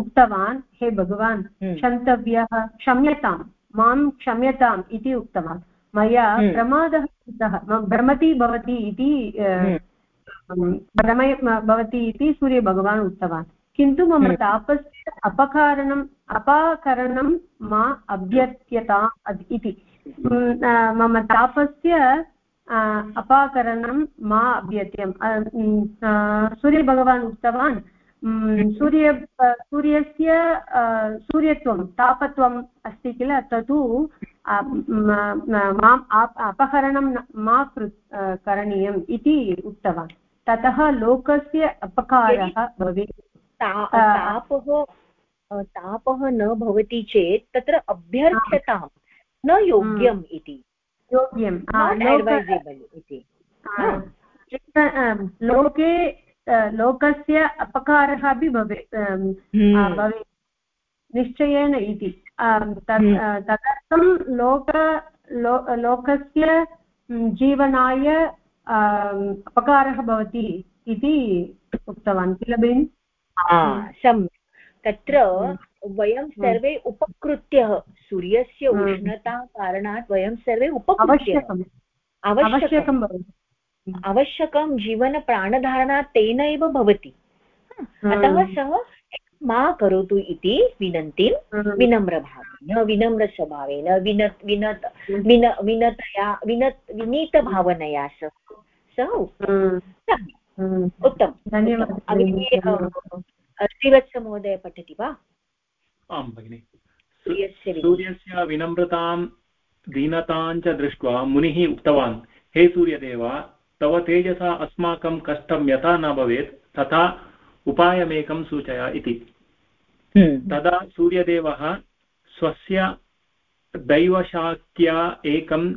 उक्तवान् हे भगवान् हम्म। क्षन्तव्यः क्षम्यतां माँ क्षम्यताम् इति उक्तवान्। मया हम्म। प्रमादः कृतः। भ्रमति भवति इति हम्म। भ्रमय भवति इति सूर्यभगवान् उक्तवान्। किन्तु मम तापस्य अपकारणम् अपाकरणं मा अभ्यर्थ्यता इति। मम तापस्य अपाकरणं मा अभ्यर्थ्यं सूर्यभगवान् उक्तवान्। सूर्य सूर्यस्य सूर्यत्वं तापत्वम् अस्ति किल तत्तु माम् अपहरणं मा कृ करणीयम् इति उक्तवान्। ततः लोकस्य अपकारः भवेत्। तापः तापः न भवति चेत् तत्र अभ्यर्थ्यतां न योग्यम् इति। योग्यं एड्वैसेबल् इति। लोके लोकस्य अपकारः अपि भवेत् हम्म। भवेत्। निश्चयेन इति। हम्म। तदर्थं लोक लो लोकस्य जीवनाय अपकारः भवति इति उक्तवान् किल बेन् सम्यक्। तत्र वयं सर्वे उपकृत्य सूर्यस्य उष्णता कारणात् वयं सर्वे उपकृत्य। आवश्यकं आवश्यकं जीवनप्राणधारणात् तेन एव भवति अतः सः मा करोतु इति विनन्तीं विनम्रभावेन विनम्रस्वभावेन विनत् विनत् विन विनतया विनत् विनीतभावनया सह सः उत्तमम्। धन्यवादः। श्रीवत्समहोदय पठति वा? आं भगिनि। सूर्यस्य विनम्रतां दीनतां च दृष्ट्वा मुनिः उक्तवान् हे सूर्यदेव तव तेजसा अस्माकं कष्टं यथा न भवेत् तथा उपायमेकं सूचय इति। तदा सूर्यदेवः स्वस्य दैवशाक्या एकं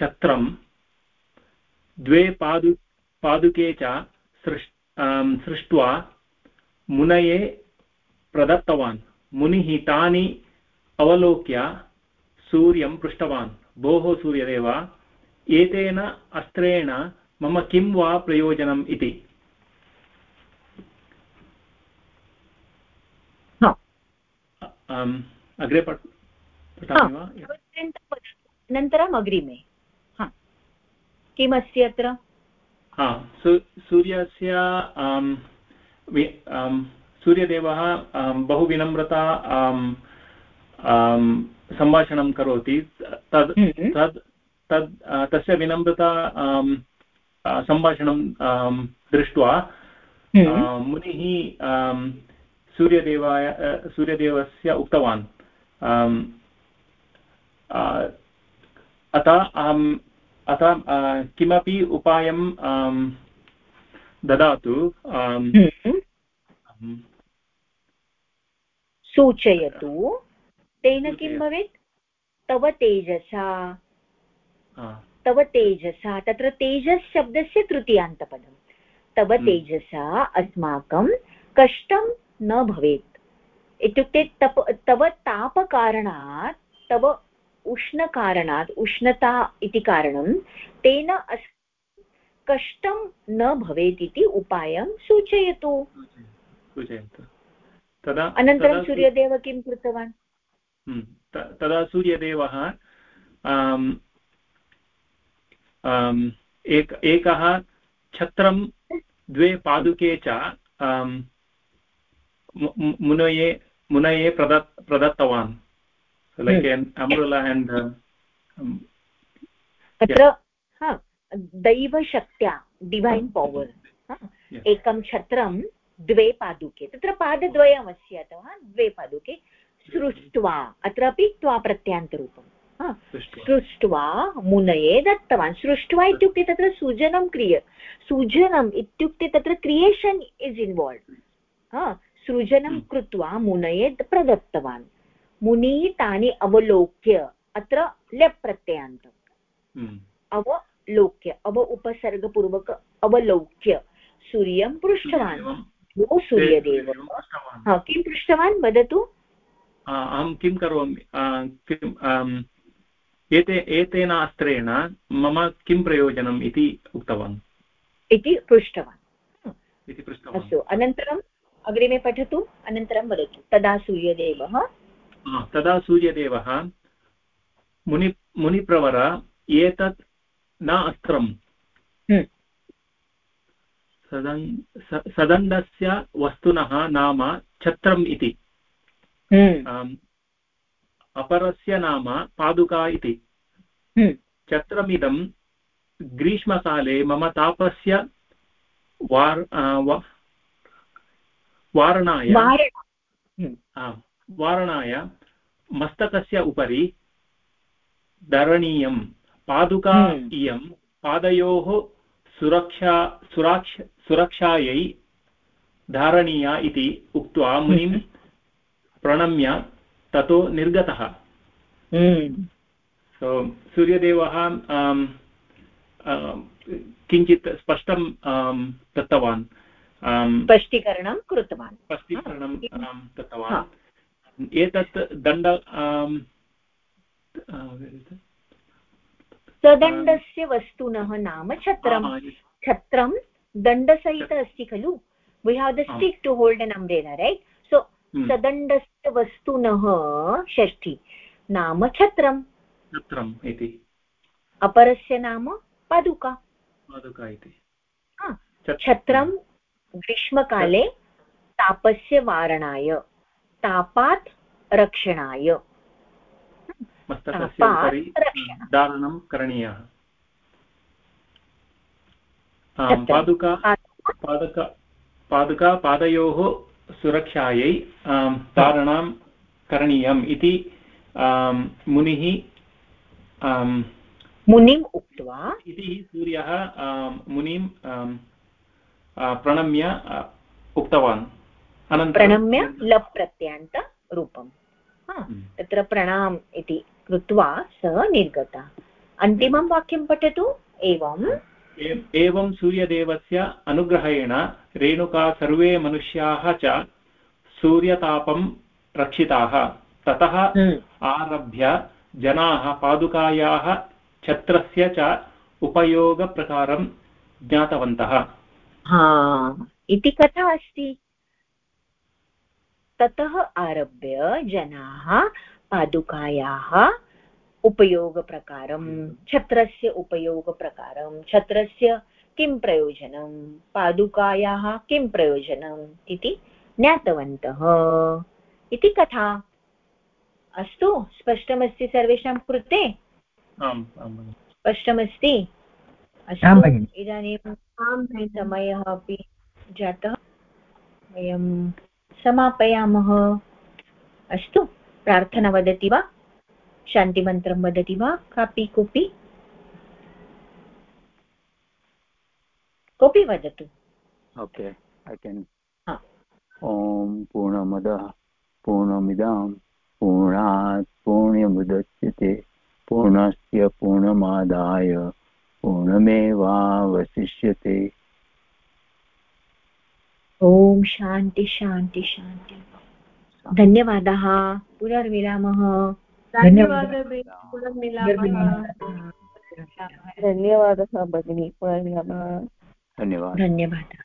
छत्रं, द्वे पादु, पादुके च सृष् सृष्ट्वा मुनये प्रदत्तवान्। मुनिः तानि अवलोक्य सूर्यं पृष्टवान्। भोः सूर्यदेव, एतेन अस्त्रेण मम किं वा प्रयोजनम् इति। अग्रे पठामि वा? अनन्तरम् अग्रिमे। किमस्ति अत्र? हा सूर्यस्य सूर्यदेवः बहु विनम्रता सम्भाषणं करोति। तद् हम्म। तद् तद् तस्य विनम्रता सम्भाषणं दृष्ट्वा हम्म। मुनिः सूर्यदेवाय सूर्यदेवस्य उक्तवान्। अतः अहम् अतः किमपि उपायं ददातु। हम्म। सूचयतु। तेन किं भवेत्? तव तेजसा। तव तेजसा। तत्र तेजस् शब्दस्य तृतीयान्तपदं। तव हम्म। तेजसा अस्माकं कष्टं न भवेत्। इत्युक्ते तप तव तापकारणात् तव उष्णकारणात् उष्णता इति कारणं तेन अस् कष्टं न भवेत् इति उपायं सूचयतु। अनन्तरं सूर्यदेव किं कृतवान्? हम्म, तदा सूर्यदेवः एक एकः छत्रं द्वे पादुके च मुनये मुनये प्रदत् प्रदत्तवान्. लैक् एन् अम्ब्रला एण्ड् तत्र दैवशक्त्या डिवैन् पवर् एकं छत्रं द्वे पादुके तत्र पादद्वयमस्ति अथवा द्वे पादुके सृष्ट्वा अत्रापि त्वा प्रत्यान्तरूपं सृष्ट्वा. मुनये दत्तवान् सृष्ट्वा इत्युक्ते तत्र सूजनं क्रिय सूजनम् इत्युक्ते तत्र क्रियेशन् इस् इन्वाल्व् सृजनं। कृत्वा मुनये प्रदत्तवान्। मुनिः तानि अवलोक्य अत्र लेप् प्रत्ययान्तम् हम्म। अवलोक्य अव उपसर्गपूर्वक अवलोक्य सूर्यं पृष्टवान्। भो सूर्यदेव। किं पृष्टवान् वदतु? अहं किं करोमि? किं एते एतेन अस्त्रेण मम किं प्रयोजनम् इति उक्तवान्? इति पृष्टवान्। अस्तु अनन्तरम् अग्रिमे पठतु अनन्तरं वदतु तदा सूर्यदेवः तदा सूर्यदेवः मुनि मुनिप्रवर एतत् न अस्त्रम् हम्म। सदण्डस्य वस्तुनः नाम छत्रम् इति हम्म। अपरस्य नाम पादुका इति हम्म। छत्रमिदं ग्रीष्मकाले मम तापस्य वार् वारणाय वारणाय मस्तकस्य उपरि धरणीयं पादुका हम्म। इयं पादयोः सुरक्षा सुराक्ष सुरक्षायै धारणीया इति उक्त्वा मुनिं हम्म। प्रणम्य ततो निर्गतः हम्म। सूर्यदेवः किञ्चित् स्पष्टं दत्तवान् स्पष्टीकरणं कृतवान्। स्पष्टीकरणं दत्तवान्। एतत् दण्ड सदण्डस्य वस्तुनः नाम छत्रं छत्रं दण्डसहित अस्ति खलु। We have the stick to hold an umbrella right so सदण्डस्य वस्तुनः षष्ठी नाम छत्रं छत्रम् इति। अपरस्य नाम पादुका। पादुका इति। छत्रं ग्रीष्मकाले तापस्य वारणाय तापात् रक्षणाय। धारणं करणीयः। पादुका पादुका पादुका पादयोः सुरक्षायै धारणं करणीयम् इति मुनिः मुनिम् उक्त्वा इति सूर्यः मुनिं प्रणम्य उक्तवान् प्रणम्य लप् प्रत्ययान्तरूपम् हम्म। तत्र प्रणाम् इति कृत्वा सः निर्गतः अन्तिमं वाक्यं पठतु एवम् एवं सूर्यदेवस्य अनुग्रहेण रेणुका सर्वे मनुष्याः च सूर्यतापं रक्षिताः ततः। आरभ्य जनाः पादुकायाः छत्रस्य च उपयोगप्रकारं ज्ञातवन्तः हा इति कथा अस्ति। ततः आरभ्य जनाः पादुकायाः उपयोगप्रकारं छत्रस्य उपयोगप्रकारं छत्रस्य किं प्रयोजनं पादुकायाः किं प्रयोजनम् इति ज्ञातवन्तः। इति कथा। अस्तु स्पष्टमस्ति सर्वेषां कृते? स्पष्टमस्ति? अस्तु इदानीं समयः अपि जातः वयं समापयामः। अस्तु प्रार्थना वदति वा? शान्तिमन्त्रं वदति वा? कापि कोऽपि कोऽपि वदतु। ओके ऐ केन् ॐ पूर्णमदः पूर्णमिदां पूर्णात् पूर्णमुदच्यते पूर्णस्य पूर्णमादाय। पूर्णमेवावशिष्यते। ॐ शान्ति शान्ति शान्ति धन्यवादः। पुनर्मिलामः। धन्यवादः भगिनी। पुनर्मिलामः। धन्यवादः। धन्यवादः।